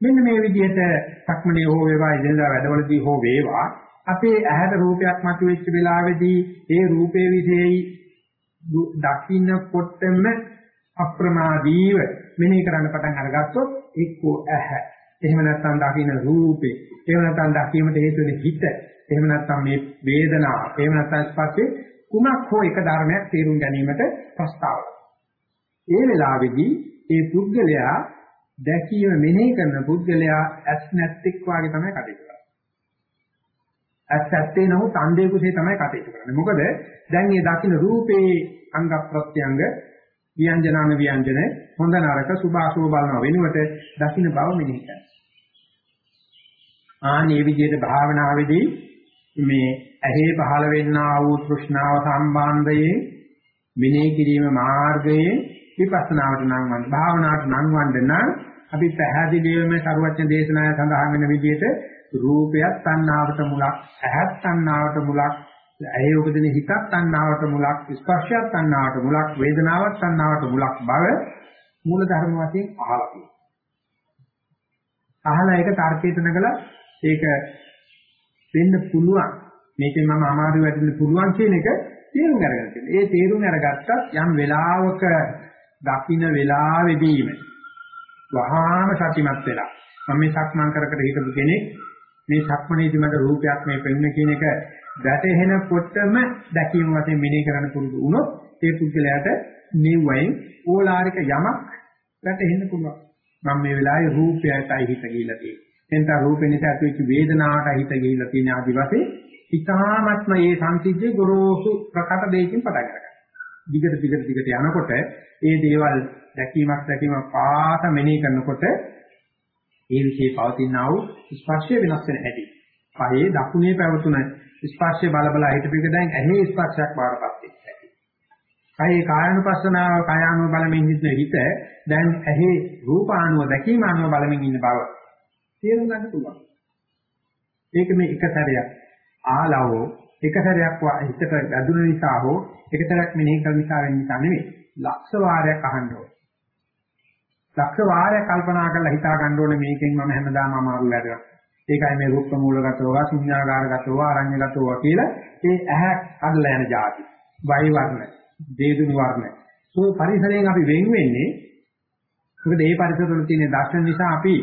මෙන්න මේ විදිහට සක්මණේ හෝ වේවා ඉදිරියදා වැඩවලදී හෝ වේවා අපේ ඇහැට රූපයක් මතුවෙච්ච වෙලාවේදී ඒ රූපේ විශේෂයි දකින්නකොටම අප්‍රමාදීව මෙනෙහි කරන්න පටන් අරගත්තොත් එක්කෝ ඇහැ. එහෙම නැත්නම් දකින්න රූපේ. එහෙම නැත්නම් දකීමට හේතු වෙන හිත. එහෙම නැත්නම් මේ වේදනාව එහෙම නැත්නම් ස්පර්ශේ කුමක් හෝ එක ධර්මයක් තේරුම් ගැනීමට ප්‍රස්තාව. ඒ වෙලාවේදී ඒ පුද්ගලයා දැකීම මෙනෙහි කරන පුද්ගලයා ඇස් නැත්තෙක් වාගේ තමයි කටයුතු කරන්නේ. ඇස් ඇත්තේ නමුත් අන්ධේ කුසේ තමයි කටයුතු කරන්නේ. මොකද දැන් මේ දකින්න රූපේ අංග ප්‍රත්‍යංග ව්‍යංජනාන ව්‍යංජන හොඳ නරක සුභාසුභ බලන වෙනුවට දකින්න බව මෙනෙහි කරනවා. ආනේ විදිහට භාවනාවේදී මේ ඇහි පහළ වෙන්නා වූ තෘෂ්ණාව සම්බන්ධයෙන් විනය කිරීම මාර්ගයේ විපස්සනාවට නම් වන්න භාවනාවට නම් වන්න නම් අපි පැහැදිලිවම සරුවචන දේශනාවේ සඳහන් වෙන විදිහට රූපයත් තණ්හාවට මුලක් ඇහත් තණ්හාවට මුලක් ඇහි උපදින හිතත් තණ්හාවට මුලක් ස්පර්ශයත් තණ්හාවට මුලක් වේදනාවත් තණ්හාවට මුලක් බව මූල ධර්ම වශයෙන් අහලා තියෙනවා. අහලා ඒක තර්කයට නගලා ඒක වෙන්න පුළුවන්. මේකෙන් මම අමාරු වෙන්න පුළුවන් කියන එක තේරුම් අරගන්න තියෙනවා. ඒ තේරුම් අරගත්තත් යම් වෙලාවක දකින්න වෙලාවෙදීම වහාම සතිමත් වෙලා මම මේ සක්මන් කර කර හිටපු කෙනෙක් මේ සක්මනේදී මට රූපයක් මේ පෙන්න කියන එක වැටෙනකොටම දැකීම වශයෙන් මෙනෙහි කරන්න පුරුදු වුණොත් ඒ පුද්ගලයාට නිවයින් ඕලාරික යමක් වැටෙන්න පුළුවන්. මම මේ වෙලාවේ රූපයටයි හිත ගිහිලා තියෙන්නේ. එතන රූපේ නිසා ඇතිවෙච්ච වේදනාවට හිත ගිහිලා තියෙන ආදි වශයෙන් ඉතාමත්ම මේ සංසිද්ධිය ගොරෝසු ප්‍රකට දෙයකින් පටන් ගන්නවා. දිගට දිගට දිගට යනකොට මේ දේවල් දැකීමක් දැකීමක් පාස මෙනෙහි කරනකොට ඒ વિશે පවතිනා වූ ස්පර්ශය වෙනස් වෙන හැටි. පහේ දකුණේ පැවතුන ස්පර්ශය බල බල හිටපෙක දැන් ඇහි ස්පර්ශයක් බාරපත් වෙච්ච හැටි. කයේ කායනුපස්සනාව කායානුව බලමින් ඉන්න හිත දැන් ඇහි රූපානුව දැකීම අනුව බලමින් ඉන්න බව තේරුම් ගන්න පුළුවන්. ඒක මේ එක සැරයක් ආලවෝ එක සැරයක් හිතට ගැදුන නිසා හෝ එක සැරයක් මෙනෙහි කරන නිසා වෙන නිසා නෙවෙයි. ලක්ෂ වාරයක් අහන්න ඕනේ. ලක්ෂ වාරයක් කල්පනා කරලා හිතා ගන්න ඕනේ මේකෙන් මම හැමදාම අමාරු වැඩ කරනවා. ඒකයි මේ රූප මූලගතව, ශුන්‍යාකාරගතව, අරඤ්‍යගතව කියලා ඒ ඇහැ අදලා යන જાති. වයි වර්ණ, දේදුනි වර්ණ. සෝ පරිසරයෙන් අපි වෙන් වෙන්නේ මොකද මේ පරිසරවල තියෙන දර්ශන නිසා අපි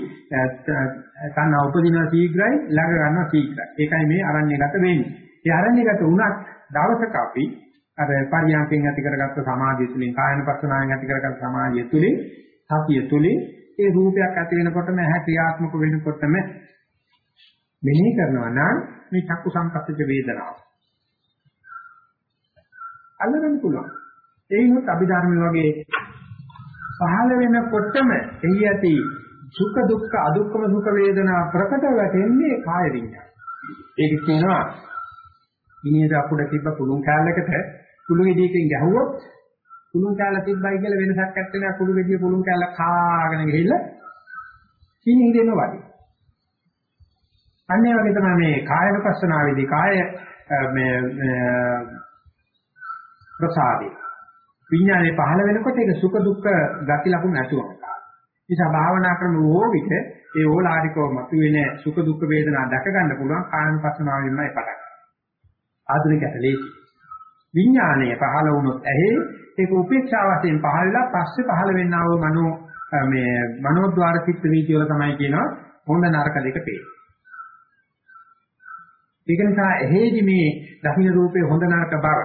තන උපදින ශීඝ්‍රයි ළඟ ගන්නවා ශීඝ්‍රයි. ඒකයි මේ අරණ්‍යගත වෙන්නේ. ඒ අරණ්‍යගත වුණත් දවසක අපි අර පරියන්කෙන් ඇති කරගත්ත සමාධිය තුළින් කායන පස්සනාවෙන් ඇති කරගත්ත සමාධිය තුළින් සතිය තුළින් ඒ රූපයක් ඇති වෙනකොටම ඇහැ ක්‍රියාත්මක වෙනකොටම මෙනෙහි කරනවා නම් මේ චක්කු සංපස්සජ වේදනාව. අල්ලගන්න පුළුවන්. ඒනොත් අභිධර්ම වගේ පහළ වෙනකොටම එහි ඇති සුඛ දුක්ඛ අදුක්ඛම සුඛ වේදනා ප්‍රකට වෙන්නේ කාය විඤ්ඤාණය. ඒක කියනවා ඉනියද අපුඩ තිබ්බ පුළුන් කැලලකට කුළු ගෙඩියකින් ගැහුවොත් කුළුන් කැලල තිබ්බයි කියලා වෙනසක් නැත්තේ නෑ කුළු ගෙඩිය කුළුන් කැලල කාගෙන ගිහිල්ලා සීනි හිදෙනවා වගේ. අන්නේ වගේ තමයි මේ කායනුපස්සනාවේදී කාය මේ ප්‍රසාදේ විඥානේ පහළ වෙනකොට ඒක සුඛ දුක්ඛ ගති ලකුණු නැතුවම නිසා භාවනා කරන ඕ විට ඒ ඕලාරිකව මතුවෙන සුඛ දුක්ඛ වේදනා දැක ගන්න පුළුවන් කායනුපස්සනාවෙන්මයි පටන් ගන්න. ආධුනිකයට ලේසි. විඥානය පහළ වුණොත් ඇහි ඒක උපේක්ෂා වශයෙන් පහළ වෙලා පස්සේ පහළ වෙන්නා වූ මනෝ මේ මනෝද්වාර චිත්ත වීති වල තමයි කියනවා හොඳ නරක දෙක පේන්නේ. ඒක නිසා එහෙදි මේ දහින රූපේ හොඳ නරක බව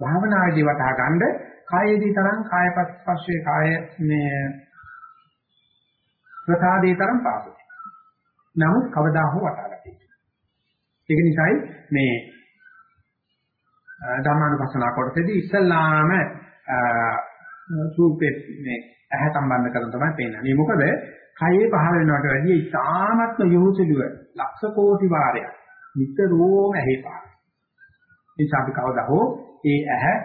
භාවනාදී වටහා ගන්න කායේදී තරම් කායපස්පස්සේ කාය මේ ප්‍රසාදේ තරම් පාසු. නමුත් කවදා හෝ වටහා ගන්න. ඒක නිසායි මේ ධර්මානුපස්සනා කොටසේදී ඉස්සල්ලාම සූපේ මේ ඇහැ සම්බන්ධ කරන තමයි පේන්නේ. මොකද කයේ පහළ වෙනවට වැඩිය ඉතාමත්ම යොහුසුලුව ලක්ෂ කෝටි වාරයක් නිතරම ඇහි පහළ. ඒ අපි කවදා හෝ ඒ ඇහැ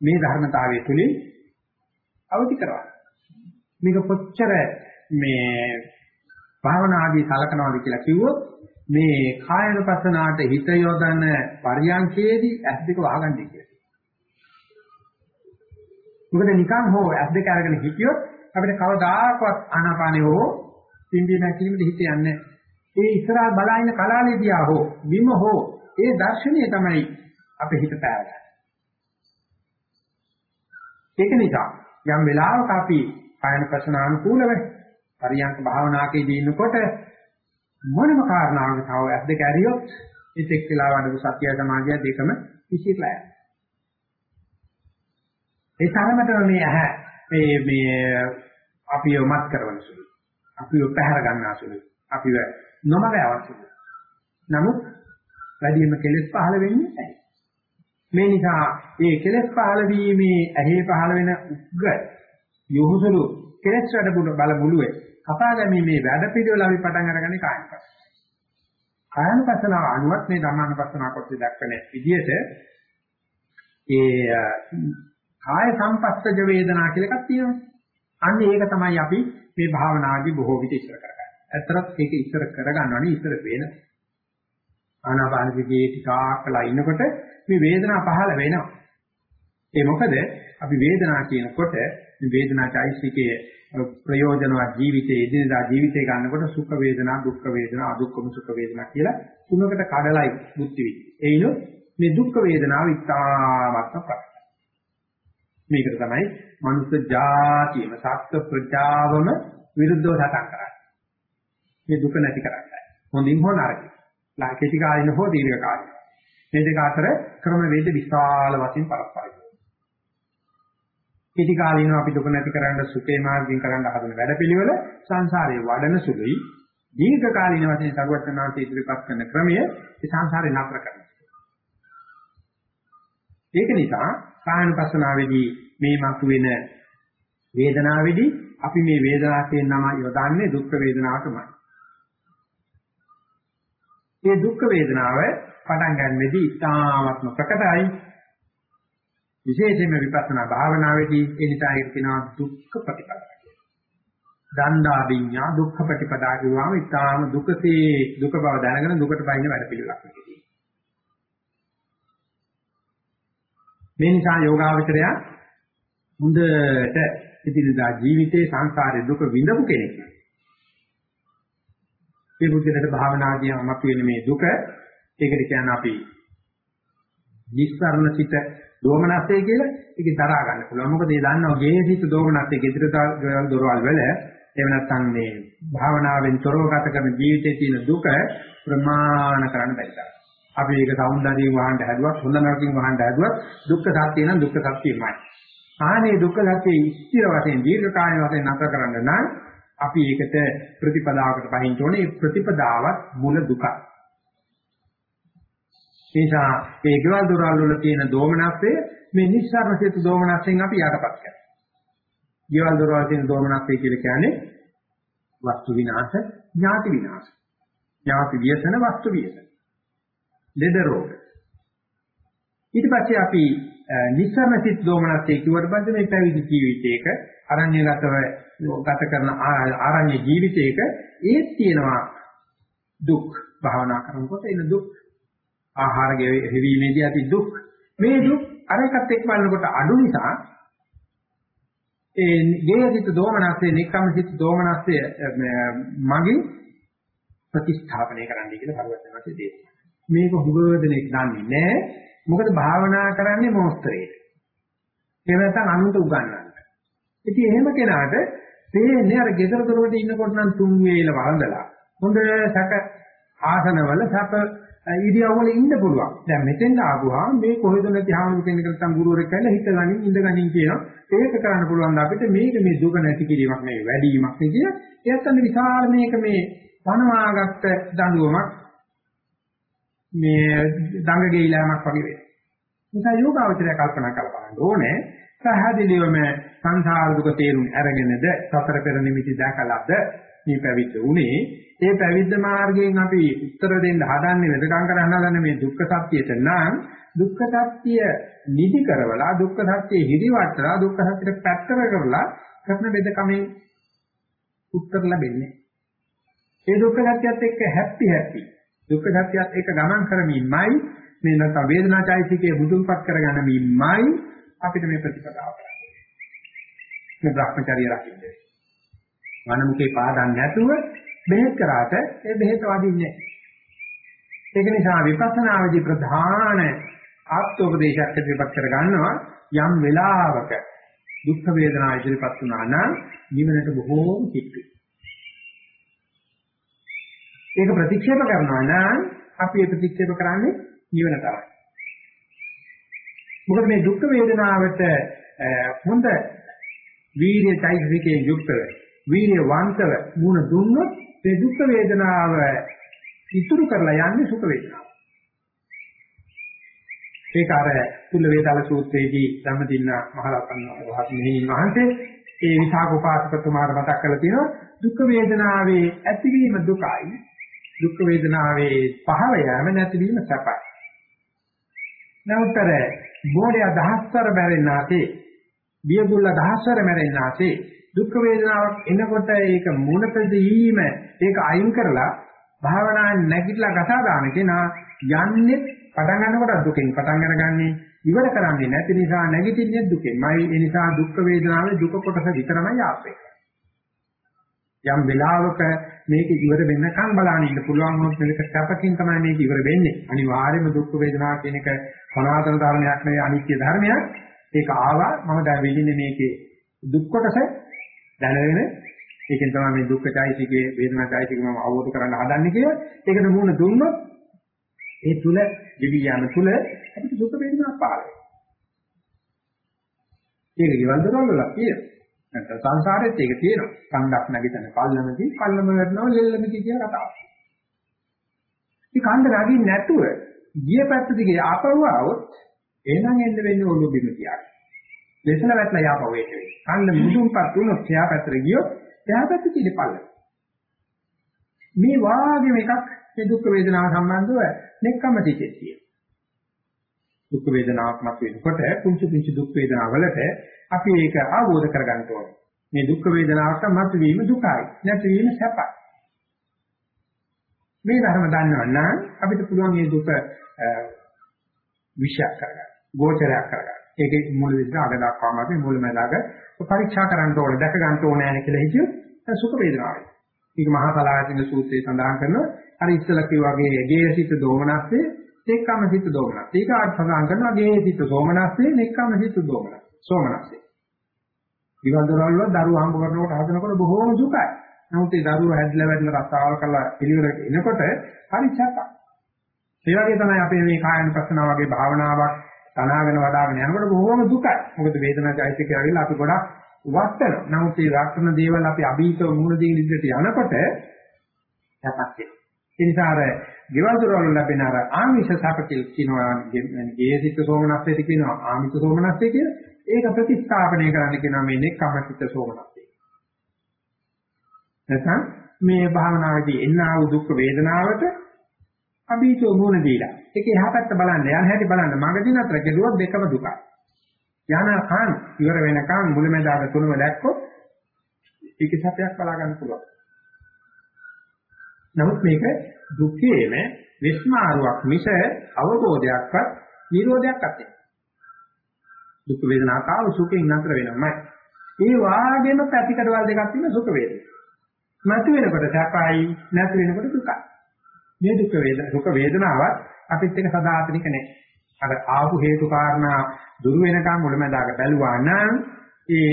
මේ ධර්මතාවය තුලින් අවදි කරනවා. මේක කොච්චර මේ භාවනා ආදී සලකනවාද කියලා කිව්වොත් මේ කායනුපස්සනාට හිත යොදන පරියන්කේදී ඇස් දෙක වහගන්නේ කියලා. මොකද නිකන් හෝ ඇස් දෙක අරගෙන හිටියොත් අපිට කවදාකවත් ආනාපානෙ හෝ පිම්බීම හැකිලිමද හිත යන්නේ ඒ ඉස්සරහා බලන කලාලේදියා හෝ විම හෝ ඒ දර්ශනීය තමයි අපේ හිත පෑරගන්නේ. ඒක නිසා යම් වෙලාවක අපි කායන ප්‍රශ්නානුකූලව පරියන්ක භාවනාකේදී ඉන්නකොට මොනම කාරණාවක තව ඇස් දෙක ඇරියොත් ඒත් වෙලා වඩපු සත්‍ය සමාධිය දෙකම විසිරලා යනවා. ඒ තරමටම මේ ඇහැ මේ මේ අපිව මත් කරන සුළු. අපිව පැහැර ගන්නා සුළු. අපිව නොමග අවශ්‍යයි. නමුත් වැඩිම කෙලෙස් පහළ වෙන්නේ ඇයි? මේ නිසා මේ කෙලෙස් පහළ වීමේ ඇහි පහළ වෙන උග්ග යොහුසුළු කෙලෙස් වැඩ බල මුළුවේ කපා ගැනීමේ වැඩ පිළිවෙල අපි පටන් අරගන්නේ කායනපස්ස. කායනපස්සනාව අනුවත් මේ ධම්මානපස්සනාව කොටස දක්වන විදිහට ඒ කාය සංපස්සජ වේදනා කියලා එකක් තියෙනවා. අන්න ඒක තමයි අපි මේ භාවනාදී බොහෝ විට ඉස්සර කරගන්නේ. ඇත්තටත් ඒක ඉස්සර කරගන්නවනේ ඉස්සර වෙන. ආනාපාන දිගේ ටිකක් කළා ඉන්නකොට මේ වේදනාව පහළ වෙනවා. ඒ මොකද අපි වේදනාව කියනකොට මේ වේදනාචෛසිකයේ ප්‍රයෝජනවත් ජීවිතයේ එදිනදා ජීවිතේ ගන්නකොට සුඛ වේදනා දුක්ඛ වේදනා අදුක්ඛම සුඛ වේදනා කියලා තුනකට කඩලයි බුද්ධි විදි. එයිනොත් මේ දුක්ඛ වේදනාව ඉතාමත්ම ප්‍රකට. මේකට තමයි මනුස්ස ජාතියම සත්ත්ව ප්‍රජාවම විරුද්ධව සටන් කරන්නේ. මේ දුක නැති කරන්නයි. හොඳින් හෝ නරකින්. ලාකේටි කාලින හෝ දීර්ඝ කාලින. මේ දෙක අතර ක්‍රම වේද විශාල වශයෙන් පරස්පරයි. කෙටි කාලිනව අපි දුක නැති කරන්න සුඛේ මාර්ගයෙන් කරන්න හදන වැඩපිළිවෙල සංසාරේ වඩන සුළුයි. දීර්ඝ කාලින වශයෙන් සරුවචනාන්ත ඉදිරිපත් කරන ක්‍රමය ඒ සංසාරේ නතර කරනවා. ඒක නිසා කායනුපස්සනාවේදී මේ මතුවෙන වේදනාවේදී අපි මේ වේදනාවෙන් නම යොදන්නේ දුක් වේදනාවටමයි. මේ දුක් වේදනාව පටන් ගන්නෙදී ඉතාමත්ම ප්‍රකටයි. විශේෂයෙන්ම විපස්සනා භාවනාවේදී ඒ නිසා ඒක කියනවා දුක්ඛ ප්‍රතිපදාව. දණ්ඩා විඤ්ඤා දුක්ඛ ප්‍රතිපදා කියවම ඉතාම දුකසේ දුක බව දැනගෙන දුකට බයින වැඩ පිළිලක් නෙකදී. මේ නිසා යෝගාවචරය හොඳට ඉදිරියදා ජීවිතේ සංසාරේ දුක විඳපු කෙනෙක්. මේ බුද්ධලට භාවනාදී අමතු වෙන මේ දුක ඒකට කියන්නේ අපි නිස්සරණ සිත දෝමනස්සේ කියලා ඒක දරා ගන්න පුළුවන්. මොකද ඒ දන්නවා ගේ සිත දෝමනස්සේ ගෙදර දොරවල් වල එහෙම නැත්නම් මේ භාවනාවෙන් තොරව ගත කරන ජීවිතයේ තියෙන දුක ප්‍රමාණ කරන්න බැරි තරම්. අපි ඒක సౌందර්යයෙන් වහන්න හැදුවත් හොඳ නරකින් වහන්න හැදුවත් දුක්ඛ සත්‍ය නම් දුක්ඛ සත්‍යමයි. ආනේ දුක්ඛ සත්‍ය ස්ථිර වශයෙන් දීර්ඝ කාලය වශයෙන් නැතර කරන්න නම් අපි ඒකට ප්‍රතිපදාවකට පහින්න ඕනේ. ඒ ප්‍රතිපදාවත් මුල දුකයි. නිසා ඒ ගෙවල් දොරවල් වල තියෙන දෝමනස්සේ මේ නිස්සාරණ සිත දෝමනස්යෙන් අපි යටපත් කරනවා. ගෙවල් දොරවල් තියෙන දෝමනස්සේ කියලා කියන්නේ වස්තු විනාශ, ඥාති විනාශ. ඥාති වියසන වස්තු වියසන. ලෙඩ රෝග. ඊට පස්සේ අපි නිස්සාරණ සිත දෝමනස්සේ කියවට පස්සේ මේ පැවිදි ජීවිතයක අරණ්‍යගතව ගත කරන ආරණ්‍ය ජීවිතයක ඒත් තියෙනවා දුක් භාවනා කරනකොට එන දුක් ආහාර ගෙවීමේදී ඇති දුක් මේ දුක් අර එකත් එක්ක බලනකොට අඩු නිසා ඒ ගේයසිත දෝමනස්සේ නික්කමසිත දෝමනස්සේ මගින් ප්‍රතිස්ථාපනය කරන්න කියලා පරිවර්තනවාදී දේශනා. මේක හුබවදෙනෙක් දන්නේ නැහැ. මොකද භාවනා කරන්නේ මොස්තරේට. එහෙම නැත්නම් අනුන්ට උගන්වන්න. ඉතින් එහෙම කෙනාට තේන්නේ අර ගෙදර දොරට ඉන්නකොට නම් තුන් වේල වළඳලා හොඳ සැක ආසනවල සැප ඉරියව්වල ඉන්න පුළුවන්. දැන් මෙතෙන් ආවුවා මේ කොහෙද නැති හාමුදුරු කෙනෙක් නැත්නම් ගුරුවරයෙක් කියලා හිත ගනින් ඉඳ ගනින් කියනවා. ඒක කරන්න පුළුවන් අපිට මේක මේ දුක නැති කිරීමක් නෙවෙයි වැඩිවීමක් නේ කියන. ඒත් අන්න විශාල මේක මේ පනවාගත්ත දඬුවමක් මේ දඟ ගෙයිලාමක් වගේ වෙනවා. නිසා යෝගාවචරය කල්පනා කරලා බලන්න ඕනේ. සහදිලියම සංසාර දුක තේරුම් අරගෙනද සතර පෙර නිමිති දැකලාද මේ පැවිද්ද උනේ. ඒ පැවිද්ද මාර්ගයෙන් අපි උත්තර දෙන්න හදන්නේ වෙදකම් කරන්න හදන්නේ මේ දුක්ඛ සත්‍යයට නම් දුක්ඛ සත්‍ය නිදි කරවලා දුක්ඛ සත්‍ය හිරිවට්ටලා දුක්ඛ සත්‍යට පැත්තර කරලා කරන වෙදකමෙන් උත්තර ලැබෙන්නේ ඒ දුක්ඛ සත්‍යයත් එක්ක හැපි හැපි දුක්ඛ සත්‍යයත් එක්ක ගමන් කරමින්මයි මේ නැත්නම් වේදනාචෛසිකයේ මුදුන්පත් කරගන්නමින්මයි අපිට මේ ප්‍රතිපදාව කරන්නේ මේ භ්‍රමචර්ය රකින්නේ වනමුකේ පාදන් නැතුව බෙහෙත් කරාට ඒ බෙහෙත වදින්නේ ඒක නිසා විපස්සනාවේදී ප්‍රධාන ආත්මෝපදේශයක් ඉදිරිපත් කර ගන්නවා යම් වෙලාවක දුක් වේදනා ඉදිරිපත් වුණා නම් නිවනට බොහෝම කිට්ටුයි. ඒක ප්‍රතික්ෂේප කරනවා නම් අපි ඒ ප්‍රතික්ෂේප කරන්නේ නිවන තමයි. මොකද මේ දුක් වේදනාවට හොඳ වීර්ය චෛතසිකයේ යුක්තව වීර්ය වන්තව මුණ දුන්නොත් මේ දුක් වේදනාව ඉතුරු කරලා යන්නේ සුඛ වේදනාව. ඒක අර තුල වේදාල සූත්‍රයේදී ධම්මදින්න මහරහතන් වහන්සේ ඒ විසාක උපාසකතුමාට මතක් කරලා තියෙනවා දුක් වේදනාවේ ඇතිවීම දුකයි දුක් වේදනාවේ පහව යෑම නැතිවීම සැපයි. නමුත්තර බෝලය දහස්තර බැරෙන්නාසේ බියගුල්ල දහස්තර මැරෙන්නාසේ දුක් වේදනාවක් එනකොට ඒක මුණත දීම ඒක අයින් කරලා භාවනාවෙන් නැගිටලා කතා දාන කෙනා යන්නේ පටන් ගන්නකොට දුකෙන් පටන් අරගන්නේ. ඉවර කරන්නේ නැති නිසා නැගිටින්නේ දුකෙන්මයි. ඒ නිසා දුක් වේදනාවේ දුක කොටස විතරමයි ආපේ. යම් වෙලාවක මේක ඉවර වෙන්නකම් බලන්න ඉන්න පුළුවන් වුණොත් මේක සැපකින් තමයි මේක ඉවර වෙන්නේ අනිවාර්යයෙන්ම දුක් වේදනාව කියන එක සනාතන ධර්මයක් නෙවෙයි අනිත්‍ය ධර්මයක් ඒක ආවා මම දැන් විඳින්නේ මේකේ දුක් කොටස දැනගෙන ඒකෙන් තමයි මේ දුක්ඛයිතිකේ වේදනායිතිකේ මම අවබෝධ කරගන්න හදන්නේ කියලා. ඒකට මුණ දුන්නොත් ඒ තුල දිවියන තුල අපිට දුක වේදනාවක් පාර වෙනවා. ඒක ගෙවල් දරවල වල තියෙනවා. නැත්නම් සංසාරෙත් ඒක තියෙනවා. කණ්ඩක් නැගිටින කල්ලමදී කල්ලම වෙනවා ලෙල්ලමදී කියන කතාවක්. මේ කණ්ඩ නැගින් නැතුව ගිය පැත්ත දිගේ ආපහු આવොත් එහෙනම් එන්න වෙන්නේ ඔළුව බිම තියාගන්න. දෙසල වැටලා යාපව ඒක වෙයි. කන්න මුදුන්පත් වුණොත් එහා පැත්තට ගියොත් එහා පැත්තට ඉඳපල්ල. මේ වාගේ එකක් මේ දුක් වේදනාව සම්බන්ධව නෙක්කම තිතේ තියෙනවා. දුක් වේදනාවක් මත වෙනකොට කුංචු කුංචු දුක් වේදනාවලට අපි ඒක අවබෝධ කරගන්න ඕනේ. මේ දුක් වේදනාවට මත වීම දුකයි. නැතිවීම සැපයි. මේ ධර්ම දන්නවනම් අපිට පුළුවන් මේ දුක විශ්යක් කරගන්න. ගෝචරයක් කරගන්න. ඒකේ මුල විදිහට අග දක්වාම අපි මුලමදාග පරීක්ෂා කරන්න ඕනේ, දැක ගන්න ඕනේ නැහැ කියලා හිතියොත් සුඛ වේදනාවයි. මේක මහා සලායතින සූත්‍රයේ සඳහන් කරනවා අර ඉස්සලා කිව්වා වගේ ගේසිත දෝමනස්සේ එක්කම සිත දෝමනස්. ඒක ආත් සඳහන් කරනවා ගේසිත සෝමනස්සේ එක්කම සිත දෝමනස්. සෝමනස්සේ. විවන්දරවල දරුවෝ හම්බ කරනකොට හදනකොට බොහෝම දුකයි. නමුත් ඒ දරුවෝ හැදලා වැඩිලා රස්සාවල් කරලා පිළිවෙලට එනකොට හරි සැපයි. ඒ වගේ තමයි අපේ මේ කායනුපස්සනාව වගේ භාවනාවක් තනාගෙන වඩාගෙන යනකොට බොහෝම දුකයි. මොකද වේදනා චෛත්‍යකය ඇවිල්ලා අපි ගොඩක් වස්තන. නමුත් මේ වස්තන දේවල් අපි අභීතව මුහුණ දෙන ඉදිරියට යනකොට සැපක් ඒ නිසා අර ගෙවල් දොරවල් ලැබෙන අර ආමිෂ සැප කියලා කියනවා ගේසිත සෝමනස්සේට කියනවා ආමිෂ සෝමනස්සේ කියලා. ඒක ප්‍රතිස්ථාපනය කරන්න කියනවා මේ නෙක්ඛම්මිත සෝමනස්සේ. නැත්නම් මේ භාවනාවේදී එන්නා වූ දුක් වේදනාවට අභීතෝ මුණ දීලා ඒක එහා පැත්ත බලන්න යන හැටි බලන්න මගදී නතර කෙරුවොත් දෙකම දුකයි යන කන් ඉවර වෙනකන් මුලැමැදාග තුනම දැක්කොත් ඒක සත්‍යයක් බලා ගන්න පුළුවන් නමුත් මේක දුකේම විස්මාරුවක් මිස අවබෝධයක්වත් නිරෝධයක් ඇත්තේ දුක් වේදනාකාව සුඛයෙන් නතර වෙනවමයි ඒ වාගේම පැතිකඩවල් දෙකක් තියෙන සුඛ වේදනා නැති වෙනකොට සැපයි නැති වෙනකොට දුකයි. මේ දුක් වේදනා දුක වේදනාවත් අපිත් එක සදාතනික නැහැ. අර ආපු හේතු කාරණා දුරු වෙනකම් මුලමඳාක බැලුවා නම් ඒ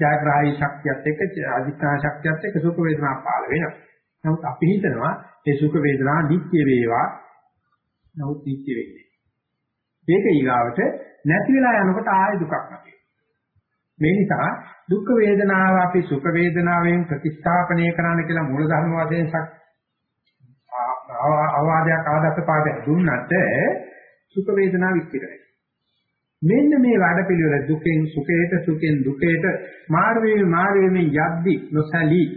ජාග්‍රාහී ශක්තියත් එක්ක අධිෂ්ඨාන ශක්තියත් එක්ක සුඛ වේදනා පාල වෙනවා. නමුත් අපි හිතනවා මේ සුඛ වේදනා නිත්‍ය වේවා. නමුත් නිත්‍ය වෙන්නේ. මේක ඊගාවට නැති වෙලා යනකොට ආයෙ දුකක් නැති. මේ නිසා දුක් වේදනාව අපි සුඛ වේදනාවෙන් ප්‍රතිස්ථාපනය කරන්න කියලා මූල ධර්ම වශයෙන් අවවාදයක් ආදත්ත පාදයක් දුන්නට සුඛ වේදනාව විස්තරයි. මෙන්න මේ වැඩ පිළිවෙල දුකෙන් සුඛයට සුඛෙන් දුකයට මාර්ගයේ මාර්ගයෙන් යද්දි නොසලී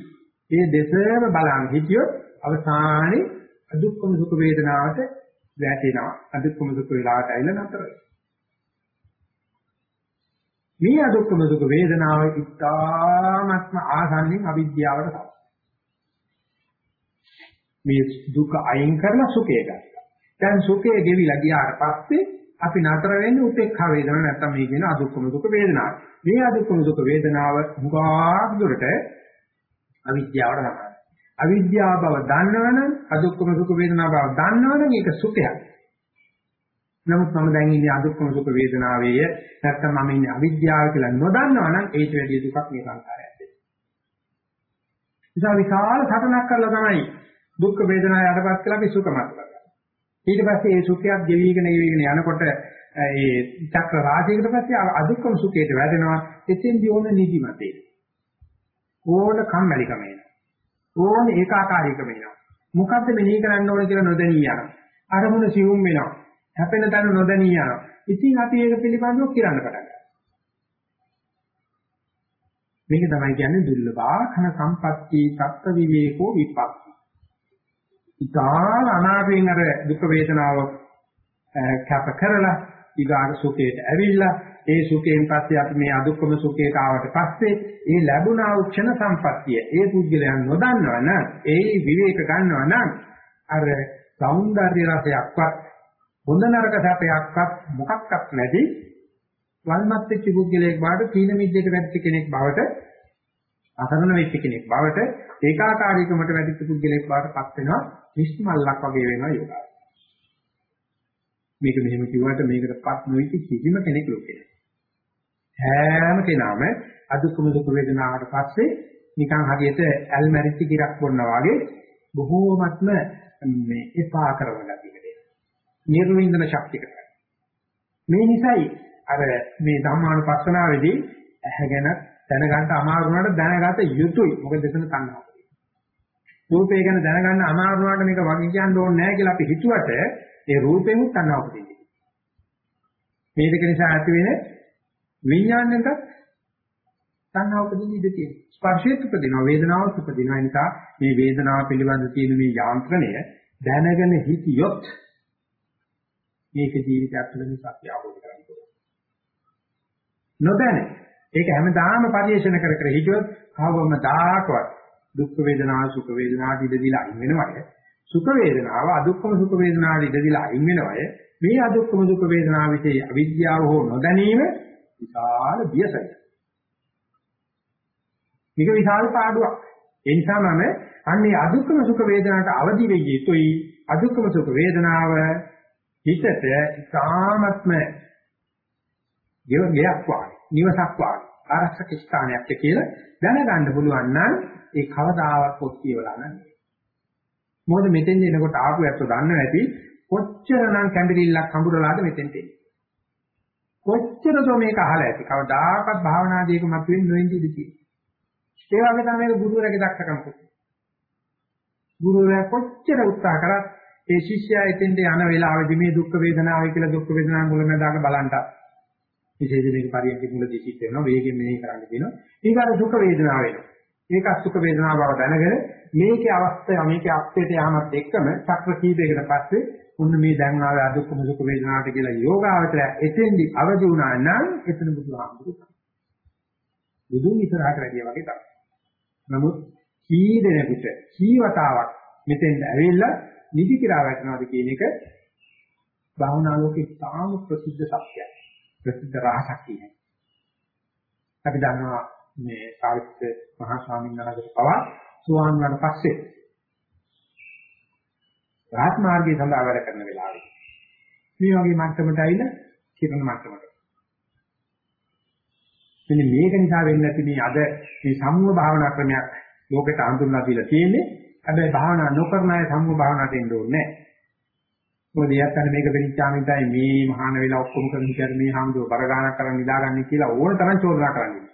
ඒ දෙසම බලන් හිටියොත් අවසානයේ අදුක්කම සුඛ වේදනාවට වැටෙනවා. අදුක්කම සුඛ වේලාවට ඇවිල්ලා නතර වෙනවා. මේ අදුක්කම දුක වේදනාව ඉතාමත්ම ආසන්නින් අවිද්‍යාවට තමයි. මේ දුක අයින් කරලා සුඛය ගන්නවා. දැන් සුඛය ගෙවිලා ගියාට පස්සේ අපි නතර වෙන්නේ උපේක්ඛා වේදනාව නැත්තම් මේ කියන අදුක්කම දුක වේදනාව. මේ අදුක්කම දුක වේදනාව හුඟක් දුරට අවිද්‍යාවට තමයි. අවිද්‍යාව බව දන්නවනම් අදුක්කම දුක වේදනාව බව දන්නවනම් ඒක සුඛයක්. නමුත් මම දැන් ඉන්නේ අදුක්කම සුඛ වේදනාවේය නැත්නම් මම ඉන්නේ අවිද්‍යාව කියලා නොදන්නවා නම් ඒට වැඩිය දුකක් මේ සංසාරයක් දෙන්නේ. නිසා විශාල සටනක් කරලා තමයි දුක් වේදනාව යටපත් කරලා අපි සුඛ මත කරගන්නේ. ඊට පස්සේ මේ සුඛයක් ගෙවිගෙන ගෙවිගෙන යනකොට ඒ චක්‍ර රාජයකට පස්සේ අදුක්කම සුඛයට වැටෙනවා. එතෙන්දී ඕන නිදිමතේ. ඕන කම්මැලිකම එනවා. ඕන ඒකාකාරීකම එනවා. මොකද්ද මෙනෙහි කරන්න ඕන කියලා නොදැනී යනවා. අරමුණ සිවුම් වෙනවා. හැපෙන තැන නොදැනී යනවා. ඉතින් අපි ඒක පිළිබඳව කිරන්න පටන් ගන්නවා. මේක තමයි කියන්නේ දුර්ලභාඛන සම්පatti සත්ත්ව විවේකෝ විපස්සී. ඉතාල අනාවෙන් අර දුක් වේදනාව කැප කරලා ඊගාට සුඛයට ඇවිල්ලා ඒ සුඛයෙන් පස්සේ අපි මේ අදුක්කම සුඛයට ආවට පස්සේ ඒ ලැබුණා වූ ක්ෂණ සම්පත්තිය ඒ පුද්ගලයන් නොදන්නවා නම් ඒ විවේක ගන්නවා නම් අර సౌందර්ය රසයක්වත් හොඳ නරක සැපයක්වත් මොකක්වත් නැති වල්මත් වෙච්ච පුද්ගලයෙක් බවට තීන මිද්දේට වැටිච්ච කෙනෙක් බවට අසරණ වෙච්ච කෙනෙක් බවට ඒකාකාරීකමට වැටිච්ච පුද්ගලයෙක් බවට පත් වෙනවා නිෂ්මල්ලක් වගේ වෙනවා යෝගා. මේක මෙහෙම කිව්වට මේකටපත් නොවිච්ච කිසිම කෙනෙක් ලෝකේ හැම කෙනාම අදුක්කම දුක් වේදනාවට පස්සේ නිකන් හරියට ඇල් මැරිච්ච ගිරක් බොන්නා වගේ බොහෝමත්ම මේ එපා කරන ගතිය. නිර්වින්දන ශක්තියකට. මේ නිසායි අර මේ ධම්මානුපස්සනාවේදී ඇහැගෙන දැනගන්න අමාරු වුණාට දැනගත යුතුයි. මොකද එතන තණ්හාව. රූපය ගැන දැනගන්න අමාරු වුණාට මේක වගේ කියන්න ඕනේ නැහැ කියලා අපි හිතුවට ඒ රූපෙමුත් තණ්හාව උපදින්නේ. මේ දෙක නිසා ඇති වෙන විඥාණයට තණ්හා උපදින්න ඉඩ තියෙනවා. ස්පර්ශයත් උපදිනවා වේදනාවත් උපදිනවා. ඒ නිසා මේ වේදනාව පිළිබඳ තියෙන මේ යාන්ත්‍රණය දැනගෙන හිටියොත් මේක ජීවිතයක් තුළ මේ සත්‍ය අවබෝධ කරගන්න පුළුවන්. නොදැන ඒක හැමදාම පරිේශන කර කර හිටියොත් කවවම දායකවත් දුක් වේදනා සුඛ වේදනා දිදදිලා අයින් වෙනවය. සුඛ වේදනාව අදුක්කම සුඛ වේදනා දිදදිලා අයින් වෙනවය. මේ අදුක්කම සුඛ වේදනා විශේෂ අවිද්‍යාව හෝ නොදැනීම විශාල බියසයි. මේක විශාල පාඩුවක්. ඒ නිසා මම අන්නේ අදුක්කම සුඛ වේදනාවට අවදි වෙ යුතුයි. අදුක්කම සුඛ වේදනාව හිතට ඉතාමත්ම ගෙයක් වාගේ, නිවසක් වාගේ, ආරක්ෂක ස්ථානයක් කියලා දැනගන්න පුළුවන් නම් ඒ කවදාවත් පොත් කියවලා නැහැ. මොකද මෙතෙන් එනකොට ආපු ඇත්තෝ දන්නව ඇති කොච්චරනම් කැඹිරිල්ලක් හඹුරලාද මෙතෙන් එන්නේ. කොච්චරද මේක අහලා ඇති. කවදාකවත් භාවනාදීක මතුවෙන්නේ නොඉඳී ඉඳී. ඒ වගේ තමයි ගුරුවරයාගේ දක්ෂකම කොට. ගුරුවරයා කොච්චර උත්සාහ කරත් ඒ ශිෂ්‍යයා එතෙන්ට යන වෙලාවෙදි මේ දුක් වේදනාවයි කියලා දුක් වේදනාව මුලමදාක බලන්ට විශේෂ මේක පරියන්ක මුලදී සිද්ධ වෙනවා වේගෙන් මෙහෙ කරන්න කියනවා ඊගාට දුක් වේදනාව වෙනවා ඒක සුඛ වේදනාව බව දැනගෙන මේකේ අවස්ථය මේකේ අත්‍යයට යාමත් එක්කම චක්‍ර කීපයකට පස්සේ උන්න මේ දැන් ආවේ අදුක්කම සුඛ වේදනාවට කියලා යෝගාවචරය එතෙන්දි අවදි වුණා නම් එතන බුදුහාමුදුරුවෝ බුදුන් ඉස්සරහට වැඩිය වගේ තමයි. නමුත් කී දෙනෙකුට කී වතාවක් මෙතෙන්ද ඇවිල්ලා නිදි කිරා වැටෙනවද කියන එක භාවනා ලෝකේ තාම ප්‍රසිද්ධ සත්‍යයක්. ප්‍රසිද්ධ රහසක් කියන්නේ. අපි දන්නවා මේ සාරිපුත්‍ර මහා ස්වාමීන් වහන්සේට පවා සුවාන් වුණාට පස්සේ රාත් මාර්ගයේ සඳහා වැඩ කරන වෙලාවේ මේ වගේ මට්ටමට ඇවිල්ලා කිරණ මට්ටමට මෙන්න මේක නිසා වෙන්නේ නැති මේ අද මේ සම්මුව භාවනා ක්‍රමයක් ලෝකෙට හඳුන්වා දීලා තියෙන්නේ හැබැයි භාවනා නොකරන අය සම්මුව භාවනාවට එන්න ඕනේ නැහැ මොකද යත්තන මේක වෙලිච්චාම ඉඳයි මේ මහාන වෙලා ඔක්කොම කරන විදිහට මේ හාමුදුර බර ගන්නක් කරන් නිදාගන්නේ කියලා ඕන තරම් චෝදනා කරන්නේ.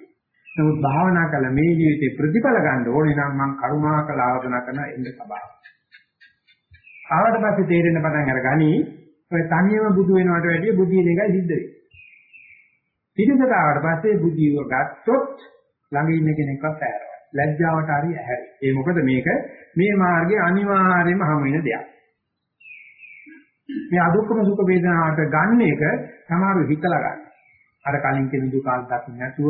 නමුත් භාවනා කළ මේ ජීවිතේ ප්‍රතිඵල ගන්න ඕනේ නම් මම කරුණාකර ආවදනා කරන එන්න සබාව. ආවට පස්සේ තේරෙන්න පටන් අරගනි ඔය තනියම බුදු වෙනවට වැඩිය බුදින එකයි සිද්ධ වෙන්නේ. පිටිසට ආවට පස්සේ බුදියව ගත්තොත් ළඟ ඉන්න කෙනෙක්වත් ඇහැරවයි. ලැජ්ජාවට හරි ඇහැරි. ඒ මොකද මේක මේ මාර්ගයේ අනිවාර්යයෙන්ම හමු වෙන දෙයක්. මේ අදුක්කම සුඛ වේදනාවට ගන්න එක සමහරව හිතලා ගන්න. අර කලින් කියන දුක අත්දකින්න නැතුව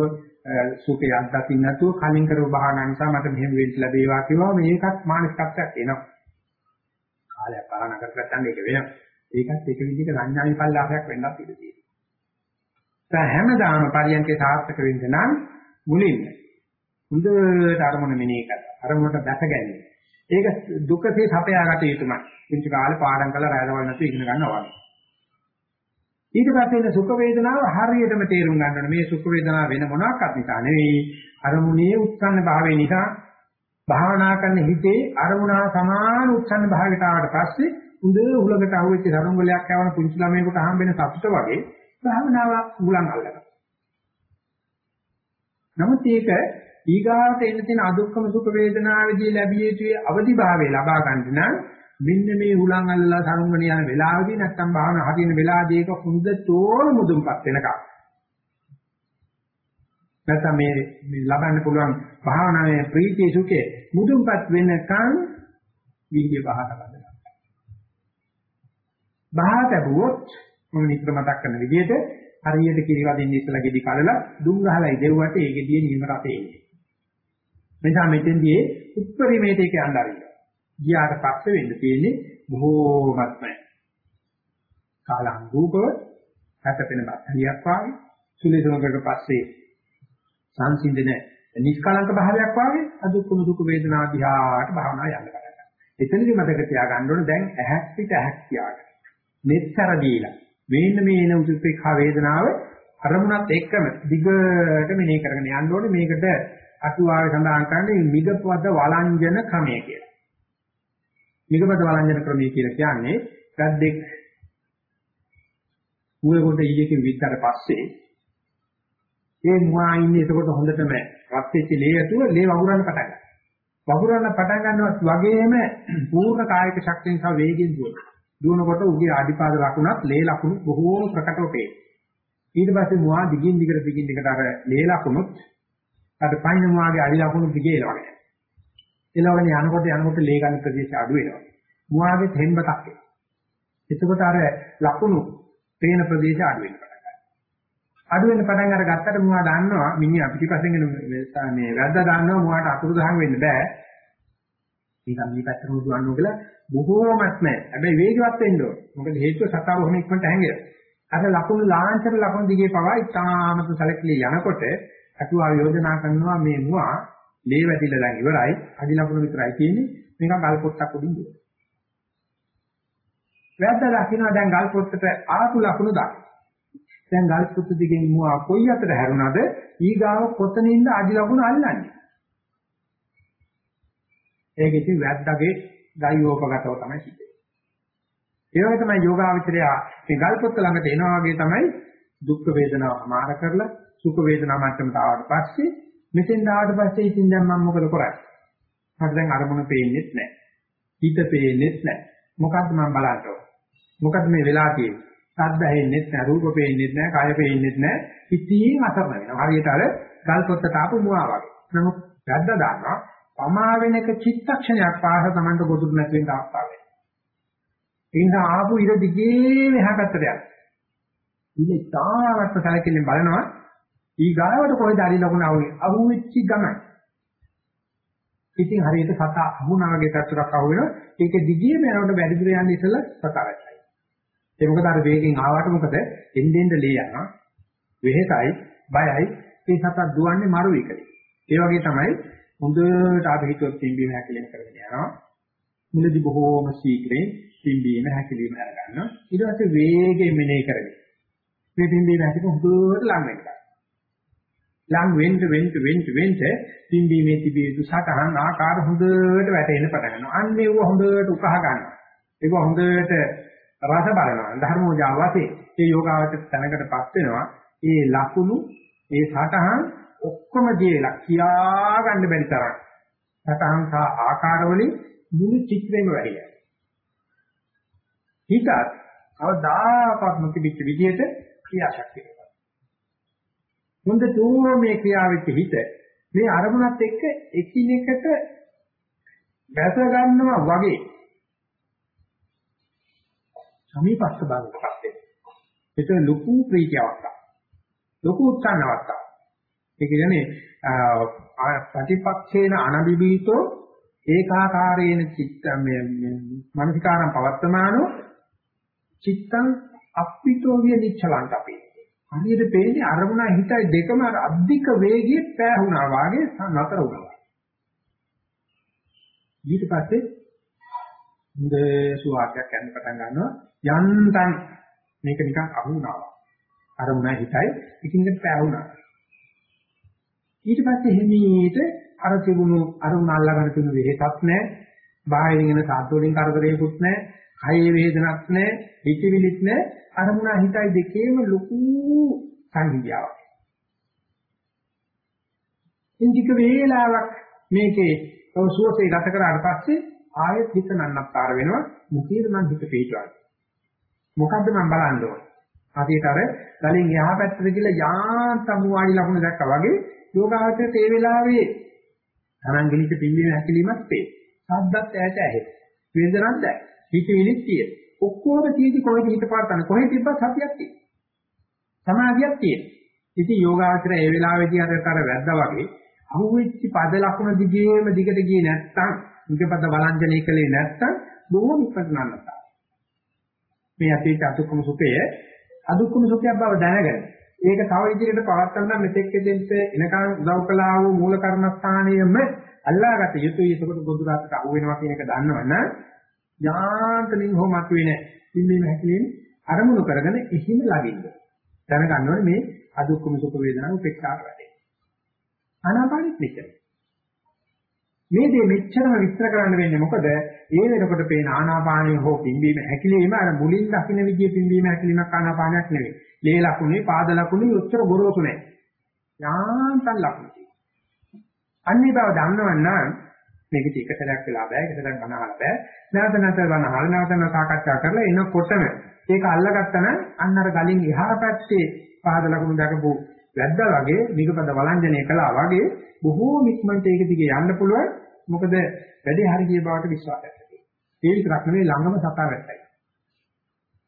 සුඛයක් දකින්න නැතුව කලින් කරව බහනා නිසා මට මෙහෙම වෙන්න ලැබේවා කියනවා මේකත් මානසිකත්වයක් එනවා. කාලයක් බහනා කරගන්න ඒක වෙනවා. ඒකත් එක විදිහක සංඥා විපල්ලාසයක් වෙන්නත් ඉඩ තියෙනවා. දැන් හැමදාම පරියන්කේ සාර්ථක වෙන්න නම් මුලින්ම හොඳට අරමුණ මෙනෙහි කරලා අරමුණට දැක ගැනීම. ඒක දුකසේ සපයාගත යුතුමයි. කිසි කාලේ පාඩම් කරලා රැඳවන්න නැතුව ඉගෙන ගන්නවා වගේ. ඊට පස්සේ සුඛ වේදනාව හරියටම තේරුම් ගන්න ඕනේ. මේ සුඛ වේදනාව වෙන මොනවාක්වත් නිසා නෙවෙයි. අරමුණේ උත්සන්න භාවය නිසා භාවනා කරන හිතේ අරමුණා සමාන උත්සන්න භාවයට ආවට පස්සේ උඳ උලකට අහුවෙච්ච සරුංගලයක් යවන පුංචි ළමයෙකුට හම්බෙන සතුට වගේ භාවනාව මුලන් අල්ලනවා. නමුත් ඒක ඊගාවට එන්න තියෙන අදුක්කම සුඛ වේදනාවේදී ලැබිය යුතු අවදිභාවය ලබා ගන්න නම් මෙන්න මේ හුලං අල්ලලා සරුංගණ යන වෙලාවදී නැත්තම් භාවන හදින වෙලාවදී ඒක හොඳතෝම මුදුන්පත් වෙනකම් නැත්තම් මේ ලබන්න පුළුවන් භාවනාවේ ප්‍රීතිය සුඛේ මුදුන්පත් වෙනකන් විහිය පහත ගන්නවා. බහත බුවොත් මොන නිතර මතක් කරන විදිහට හරියට කිරිවදින්න ඉස්සලා ගෙඩි කලලා දුම් ගහලා ඉදෙව්වට ඒ ගෙඩියේ නිම රටේ එන්නේ. නිසා මෙතෙන්දී උත්පරිමේට ඒක යන්න ආරින්න. ගියාට පස්සේ වෙන්න තියෙන්නේ බොහෝමත්ම කාලංගූපව හැතපෙන බත්තියක් වාගේ සුලිසමකට පස්සේ සංසිඳන නිෂ්කලංක භාවයක් වාගේ අදුක්කම දුක වේදනා දිහාට භාවනා යන්න පටන් ගන්නවා. එතනදි මතක තියාගන්න ඕනේ දැන් ඇහක් පිට ඇහක් තියාගන්න. මෙත්තර දීලා මේන්න මේ එන උද්පේක්ෂා වේදනාව අරමුණත් එක්කම දිගට මෙනේ කරගෙන යන්න ඕනේ මේකට අටුවාවේ සඳහන් කරන්නේ මිගපද වළංජන ක්‍රමය කියලා. මිගපද වළංජන ක්‍රමය කියලා කියන්නේ ගද්දෙක් මුවේකට ඊයකින් විතර පස්සේ ඒ මුවා ඉන්නේ එතකොට හොඳටම රත් වෙච්ච ලේ ඇතුව ලේ වගුරන්න පටන් ගන්නවා. වගුරන්න පටන් ගන්නවත් වගේම පූර්ණ කායික ශක්තිය නිසා වේගෙන් දුවනවා. දුවනකොට උගේ ආදිපාද ලකුණත් ලේ ලකුණු බොහෝ ප්‍රකටව පේනවා. ඊට පස්සේ මුවා දිගින් දිගට දිගින් දිගට අර ලේ ලකුණුත් අර පයින් මුවාගේ අඩි ලකුණු දිගේ එළවගෙන. එළවගෙන යනකොට යනකොට ලේ ගන්න ප්‍රදේශය අඩු වෙනවා. මුවාගේ තෙන්බතක් එනවා. එතකොට අර ලකුණු පේන ප්‍රදේශය අඩු වෙනවා. අඩු වෙන පටන් අර ගත්තට මුවා දන්නවා මිනිහා පිටිපස්සෙන් එන මේ වැද්දා දන්නවා මුවාට අතුරු දහන් වෙන්න බෑ. නිකන් මේ පැත්තට උදුවන්න කියලා බොහෝමත් නැහැ. හැබැයි වේගවත් වෙන්න ඕන. මොකද හේතුව සතා බොහොම ඉක්මනට හැංගෙනවා. අර ලකුණු ලාංඡන ලකුණු දිගේ පවා ඉතාමත් සැලකිලි යනකොට අතුවා යෝජනා කරනවා මේ මුවා ලේ වැටිලා දැන් ඉවරයි. අදි ලකුණු විතරයි තියෙන්නේ. මේක ගල් පොට්ටක් උඩින් දුවනවා. වැද්දා දකින්න දැන් ගල් පොට්ටට ආපු ලකුණු දාන්න. දැන් ගල් පුතු දිගෙන් මුවා කොයි අතට හැරුණාද? ඊගාව කොතනින්ද අදි ලකුණ අල්ලන්නේ? ඒක ඉතින් වැද්දාගේ ගයිෝපගතව තමයි සිද්ධ ඒ වගේ තමයි යෝගාවචරය මේ ගල් පොත්ත ළඟට එනවා වගේ තමයි දුක් වේදනාව මාර කරලා සුඛ වේදනා මට්ටමට ආවට පස්සේ මෙතෙන් ආවට පස්සේ ඉතින් දැන් මම මොකද කරන්නේ? මට දැන් අරමුණ පේන්නේත් නැහැ. හිත පේන්නේත් නැහැ. මොකද්ද මම බලන්නේ? මොකද්ද මේ වෙලා තියෙන්නේ? ශබ්ද ඇහෙන්නේත් නැහැ, රූප පේන්නේත් නැහැ, කය පේන්නේත් නැහැ. ඉතින් අසරණ වෙනවා. හරියට අර ගල් පොත්තට ආපු මුවා වගේ. නමුත් වැද්ද දානවා පමා වෙනක චිත්තක්ෂණයක් පාස Tamanට ගොදුරු නැති වෙන්න අවස්ථාව වෙනවා. ඒ නිසා ආපු ඉර දිගේ මෙහා පැත්තට යනවා. ඉන්නේ තාමත් සැලකිලින් බලනවා ඊගාවට කොහෙද හරි ලකුණ ආවේ අහුවෙච්ච ගමයි. ඉතින් හරියට සතා අහුණා වගේ තත්ත්වයක් අහු වෙනවා. ඒක දිගියම යනකොට වැඩි දුර යන්නේ ඉතල සතා රැයි. ඒ මොකද අර වේගෙන් ආවට මොකද? එන්නෙන්ද ලේ යනවා. වෙහෙසයි බයයි මේ සතක් දුවන්නේ මරු එකයි. ඒ වගේ තමයි හොඳට අපි හිතුවත් පිම්බීම හැකිලෙන කරගෙන යනවා. මුලදී බොහෝම ශීඝ්‍රයෙන් පිම්බීම හැකිලීම අරගන්නවා ඊට පස්සේ වේගයෙන් මෙනෙහි කරගෙන. මේ පිම්බීම හැකිලීම හොඳට ලඟ වෙනවා ලඟ වෙන්න වෙන්න වෙන්න වෙන්න පිම්බීමේ තිබිය යුතු සතහන් ආකාර හොඳට වැටෙන්න පටන් ගන්නවා. අන්න ඒව හොඳට උකහා ගන්නවා. ඒක හොඳට රස බලනවා. ධර්මෝජා වශයෙන් ඒ යෝගාවචර තැනකටපත් වෙනවා. ඒ ලකුණු ඒ සටහන් ඔක්කොම දීලා කියා ගන්න බැරි තරම්. සටහන් සහ ආකාර වලින් මුළු චිත්‍රෙම වැඩියි හිතත් අවදාපත් මුතිවිච්ච විදිහට ක්‍රියාශක්තිය හොඳ තෝ මේ ක්‍රියාවෙච්ච හිත මේ අරමුණත් එක්ක එකිනෙකට බැස ගන්නවා වගේ සමීපස්ස භාවයටපත් වෙනවා. ඒක ලොකු ප්‍රීතිය අවස්ථාවක්. ලොකු උත්සන්න අවස්ථාවක්. ඒ කියන්නේ ප්‍රතිපක්ෂේන අනබිබීතෝ ඒකාකාරේන චිත්ත මේ මානසිකාරම් පවත්තමානෝ චිත්තං අප්පිතෝ විය නිච්චලන්ට අපේ. හරියට පේන්නේ අරමුණ හිතයි දෙකම අර අධික වේගයේ පෑහුණා වාගේ නතර වුණා. ඊට පස්සේ හොඳ සුවාසයක් යන්න පටන් ගන්නවා. යන්තම් මේක නිකන් අහුණා. අරමුණ හිතයි. එකිනෙකට පෑහුණා ඊට පස්සේ හිමීට අර තිබුණු අරමුණ අල්ලගෙන තිබුණු වෙහෙසක් නැහැ. බාහිරින් එන සාද්දෝලින් කරදරේකුත් නැහැ. කයේ වේදනක් නැහැ. හිතවිලිත් නැහැ. අරමුණ හිතයි දෙකේම ලොකු සංහිඳියාවක්. ඉන්දික වේලාවක් මේකේ සුවසේ ගත කරාට පස්සේ ආයෙත් හිත නන්නත්තර වෙනවා. මොකීද මං හිත පිටවන්නේ? මොකද්ද මං බලන්න ඕනේ? හරියට අර ගලින් එහා පැත්තට ගිහලා යාන්තම් වාඩි ලකුණ දැක්කා වගේ යෝගාවචරයට ඒ වෙලාවේ තරං ගිලිච්ච පිම්බීම හැකිලිමත් පේ සද්දත් ඈත ඇහෙ වේදනක් දැක් හිතවිලිත් තියෙන. ඔක්කොම තීදි කොහෙද හිත පාත්තන කොහෙද තිබ්බත් සතියක් තියෙන. සමාධියක් තියෙන. ඉතින් යෝගාවචරය ඒ වෙලාවේදී අර අර වැද්දා වගේ අහුවෙච්ච පද ලකුණ දිගේම දිගට ගියේ නැත්තම් නිකපද වළංජනය කළේ නැත්තම් බොහොම ඉක්මනට මේ අතීත අදුක්කම සුඛය අදුක්කම සුඛයක් බව දැනගෙන ඒක තව ඉදිරියට පවත්වන්න නම් මෙතෙක් දෙන්න එනකන් උදව් කළා වූ මූල කර්මස්ථානයම අල්ලාගත යුතුයි. ඒකට ගොදුරකට අහු වෙනවා කියන එක දන්නවනම් යාන්තමින් හෝ මතුවේ නැහැ පිළිමේ හැකලෙන් අරමුණු කරගෙන එහිම ළඟින්න. දැනගන්න ඕනේ මේ අදුක්කම සුඛ වේදනාව උපේක්ෂාට වැඩේ ආනාපානෙත් මෙච්චරයි. මේ දේ මෙච්චරම විස්තර කරන්න වෙන්නේ මොකද? ඒ වෙනකොට පේන ආනාපානිය හෝ පිම්බීම හැකිලිම අර මුලින් දකින්න විදිය පිම්බීම හැකිලිමක් ආනාපානයක් නෙවෙයි. ලේ ලකුණේ පාද ලකුණේ උත්තර ගොරෝසු නැහැ. යාන්තම් ලකුණු. අන්නේ බව දන්නවනම් මේක ටික සැරයක් වෙලා බෑ, එක සැරයක් බනහලා බෑ. නැවත නැවත බනහලා නැවත නැවත සාකච්ඡා කරලා එනකොටම ඒක අල්ලගත්තා නම් අන්න අර ගලින් එහා පැත්තේ පාද ලකුණු දැකපු වැද්දා වගේ විගපද වළංජනය කළා වගේ බොහෝ ඉක්මනට ඒක දිගේ යන්න පුළුවන් මොකද වැඩි හරිය බවට විශ්වාසයක් තියෙනවා. ඒ විතරක් නෙවෙයි ළඟම සතා වැටයි.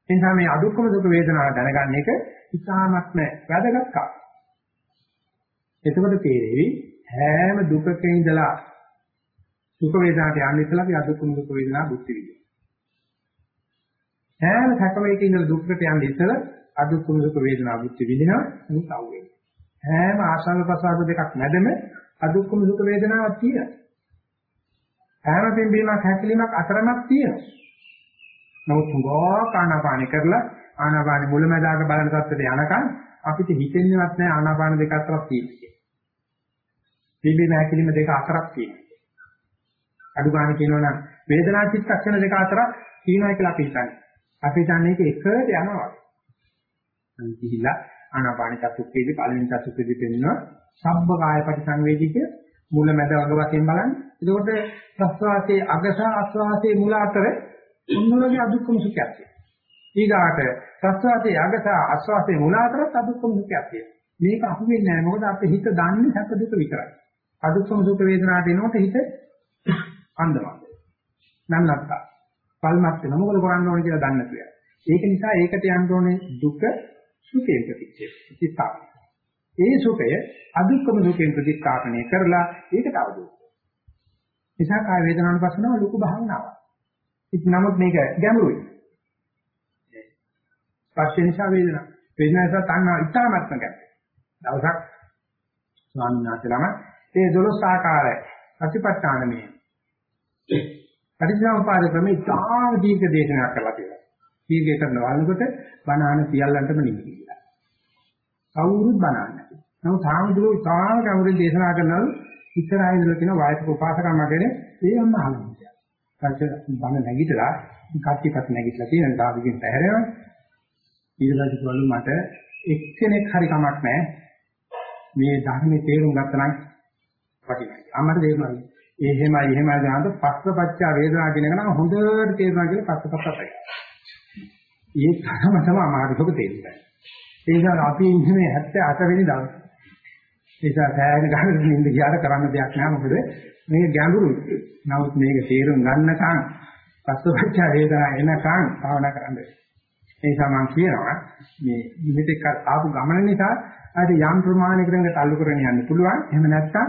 එනිසා මේ අදුක්කම දුක වේදනාව දැනගන්න එක ඉතාමත්ම වැදගත් කාරණා. එතකොට තේරෙවි හැම දුකක ඉඳලා සුඛ වේදනාවට යන්න ඉස්සලා අපි අදුක්කම දුක වේදනාව බුද්ධ විදිනවා. හැම සැකමයක ඉඳලා දුක්කට යන්න ඉස්සලා අදුක්කම දුක වේදනාව බුද්ධ විදිනවා නමුත් අවුවේ. හැම ආශාව ප්‍රසාර දෙකක් නැදෙම අදුක්කම දුක වේදනාවක් තියෙනවා. හැම පින්බීමක් හැකිලිමක් අතරමක් තියෙනවා. නමුත් හුඟා ආනාපාන කරලා ආනාපාන මුලමදාග බලන තත්ත්වයට යනකම් අපිට හිතෙන්නේවත් නැහැ ආනාපාන දෙක අතරක් තියෙන්නේ. පිම්බීම හැකිලිම දෙක අතරක් තියෙනවා. අඩු ගන්න කියනවනම් වේදනා චිත්තක්ෂණ දෙක අතරක් තියෙනවා කියලා අපි හිතන්නේ. අපි හිතන්නේ ඒක එකට යනවා. අන් කිහිලා ආනාපාන චතුක්කේදී පළවෙනි චතුක්කේදී පෙන්නනවා සබ්බ කාය පරිසංවේදීක මුල මැද වග වශයෙන් බලන්න. එතකොට ප්‍රස්වාසයේ අගස ආස්වාසයේ මුල අතර උන්වලගේ අදුක්කම සුඛයක් තියෙනවා. ඊගාට ප්‍රස්වාසයේ අගස ආස්වාසයේ මුල අතරත් අදුක්කම සුඛයක් තියෙනවා. මේක අහුවෙන්නේ නැහැ. මොකද අපේ හිත දන්නේ සැප දුක විතරයි. අදුක්කම සුඛ වේදනාවට එනකොට හිත අන්දමත්. නන්නත්තා. පල්මත් වෙන මොකද කරන්න ඕනේ කියලා දන්නේ නැහැ. ඒක නිසා ඒකට යන්න ඕනේ දුක සුඛයෙන් ප්‍රතික්ෂේප. ඒ සුඛය අදුක්කම සුඛයෙන් ප්‍රතිස්ථාපනය කරලා ඒකට අවදෝ. නිසා කාය වේදනාවන් පස්සනව ලොකු භාවනාවක්. ඉතින් නමුත් මේක ගැඹුරුයි. ස්පර්ශ නිසා වේදනා. වේදනා නිසා තණ්හා ඉතාමත්ම ගැඹුරුයි. දවසක් ස්වාමීන් වහන්සේලාම ඒ 12 ආකාරය ප්‍රතිපත්තාන මේ පරිසම්පාද ක්‍රමේ තාම දීර්ඝ දේශනාවක් කරලා තියෙනවා. දීර්ඝ කරන වලකට බණාන සියල්ලන්ටම නිමිතිලා. කවුරුත් බණන්නේ. නමුත් සාමුදුරෝ තාම කවුරුත් දේශනා කරනවලු ඉස්සරහින් ඉඳලා තියෙන වායක උපාසකම්ම ගැන ඒ අම්ම අහනවා. පස්සේ බණ නැගිටලා කට්ටිපත් නැගිටලා තියෙන දාවිකින් පැහැරෙනවා. ඊළඟට කිව්වලු මට එක්කෙනෙක් හරි කමක් නැහැ. මේ ධර්මයේ තේරුම් ගත්තා නම් වටිනයි. අම්මට තේරුණා. ඒ එහෙමයි එහෙමයි දානද පස්සපච්චා වේදනා කියන එක නම් හොඳට තේරුණා කියලා පස්සපච්චයි. ඒ තරම තමයි අමාරුක තේරුණා. ඒ නිසා අපි ඉන්නේ 78 වෙනි දවසේ. ඒ නිසා සෑහෙන ගන්න නින්ද ගියාට කරන්න දෙයක් නෑ මොකද මේක ගැඹුරුයි. නමුත් මේක තේරුම් ගන්නකම් පස්සපච්චා වේදනා එනකම් භාවනා කරන්න. ඒ නිසා මම කියනවා මේ මෙතෙක් ආපු ගමන නිසා අද යම් ප්‍රමාණයකට තල්ලු කරගෙන යන්න පුළුවන්. එහෙම නැත්නම්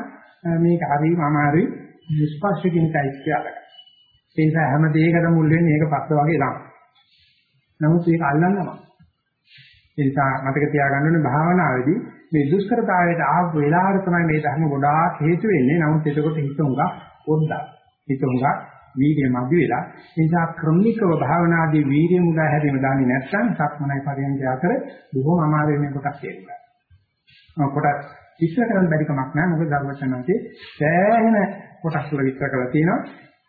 මේක හරිම අමාරුයි. ස්පර්ශ කියන කයිස්ය අලක. ඒ නිසා හැම දෙයකටම මුල් වෙන්නේ මේක පස්ස වගේ ලම්. නමුත් ඒක අල්ලන්නම. ඒ නිසා මතක තියාගන්න ඕනේ භාවනාවේදී මේ දුෂ්කරතාවයට ආපු වෙලාවට තමයි මේ ධර්ම ගොඩාක් හේතු වෙන්නේ. නමුත් එතකොට හිත උඟා පොද්දා. හිත උඟා වීර්ය මදි වෙලා ඒ නිසා ක්‍රමිකව භාවනාදී වීර්ය මුදා හැරීම දන්නේ නැත්නම් සක්මනයි පරියන්ක අතර බොහොම අමාරු වෙන කොටස් තියෙනවා. කොටස් විශ්ල කරන්න බැරි කමක් නැහැ. මොකද ධර්මචනන්සේ සෑහෙන කොටස් වල විස්තර කරලා තියෙනවා.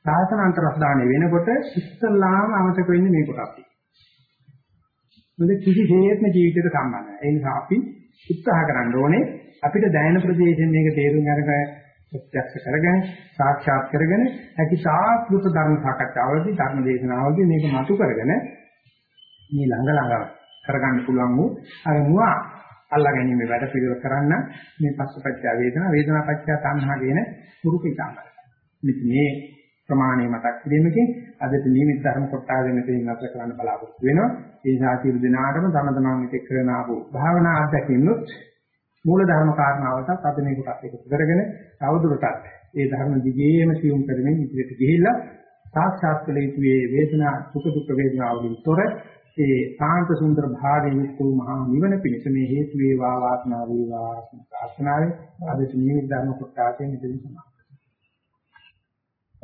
සාසනාන්තර රසදානෙ වෙනකොට ඉස්සල්ලාම අමතක වෙන්නේ මේ කොටස්. මොකද කිසිසේත්ම ජීවිතයට සම්බන්ධ නැහැ. ඒ නිසා අපි උත්සාහ කරන්න ඕනේ අපිට දැනෙන ප්‍රදේශයෙන් මේක තේරුම් අරගෙන ප්‍රත්‍යක්ෂ කරගෙන සාක්ෂාත් කරගෙන ඇති සාස්ෘත ධර්ම සාකච්ඡාවලදී ධර්ම දේශනාවලදී මේක මතු කරගෙන මේ ළඟ ළඟ කරගන්න පුළුවන් වූ අර මුවා අල්ලා ගැනීම වැඩ පිළිවෙල කරන්න මේ පස්සපච්චය වේදනා වේදනාපච්චය තණ්හා කියන කුරුපිතාම. මේ ප්‍රමාණය මතක් කිරීමකින් අදට නියමිත ධර්ම කොටාගෙන මෙතනින් නැවත කරන්න බලාපොරොත්තු වෙනවා. ඒ සාතිරු දිනාටම තම තමන් මෙතෙක් කරන ආපු භාවනා අධ්‍යක්ෂිනුත් මූල ධර්ම කාරණාවලට අපි මේ කොටස් එකතු කරගෙන තවදුරටත් ඒ ධර්ම දිගේම සියුම් කරමින් ඉදිරියට ගිහිල්ලා සාක්ෂාත් කළ යුතු මේ වේදනා සුඛ දුක්ඛ වේදනාවලින් තොර ඒ සාන්ත සුන්දර භාවයෙන් යුක්ත මහා නිවන පිණිස මේ හේතු වේවා වාසනාව වේවා ප්‍රාර්ථනාවේ අදට නිමිත් ධර්ම කොටාසෙන් මෙතන සමාප්ත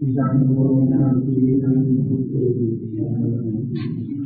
විචාරණෝගන්තු සම්බ සම්පති ඉස්සාරාචරණී සම්පතං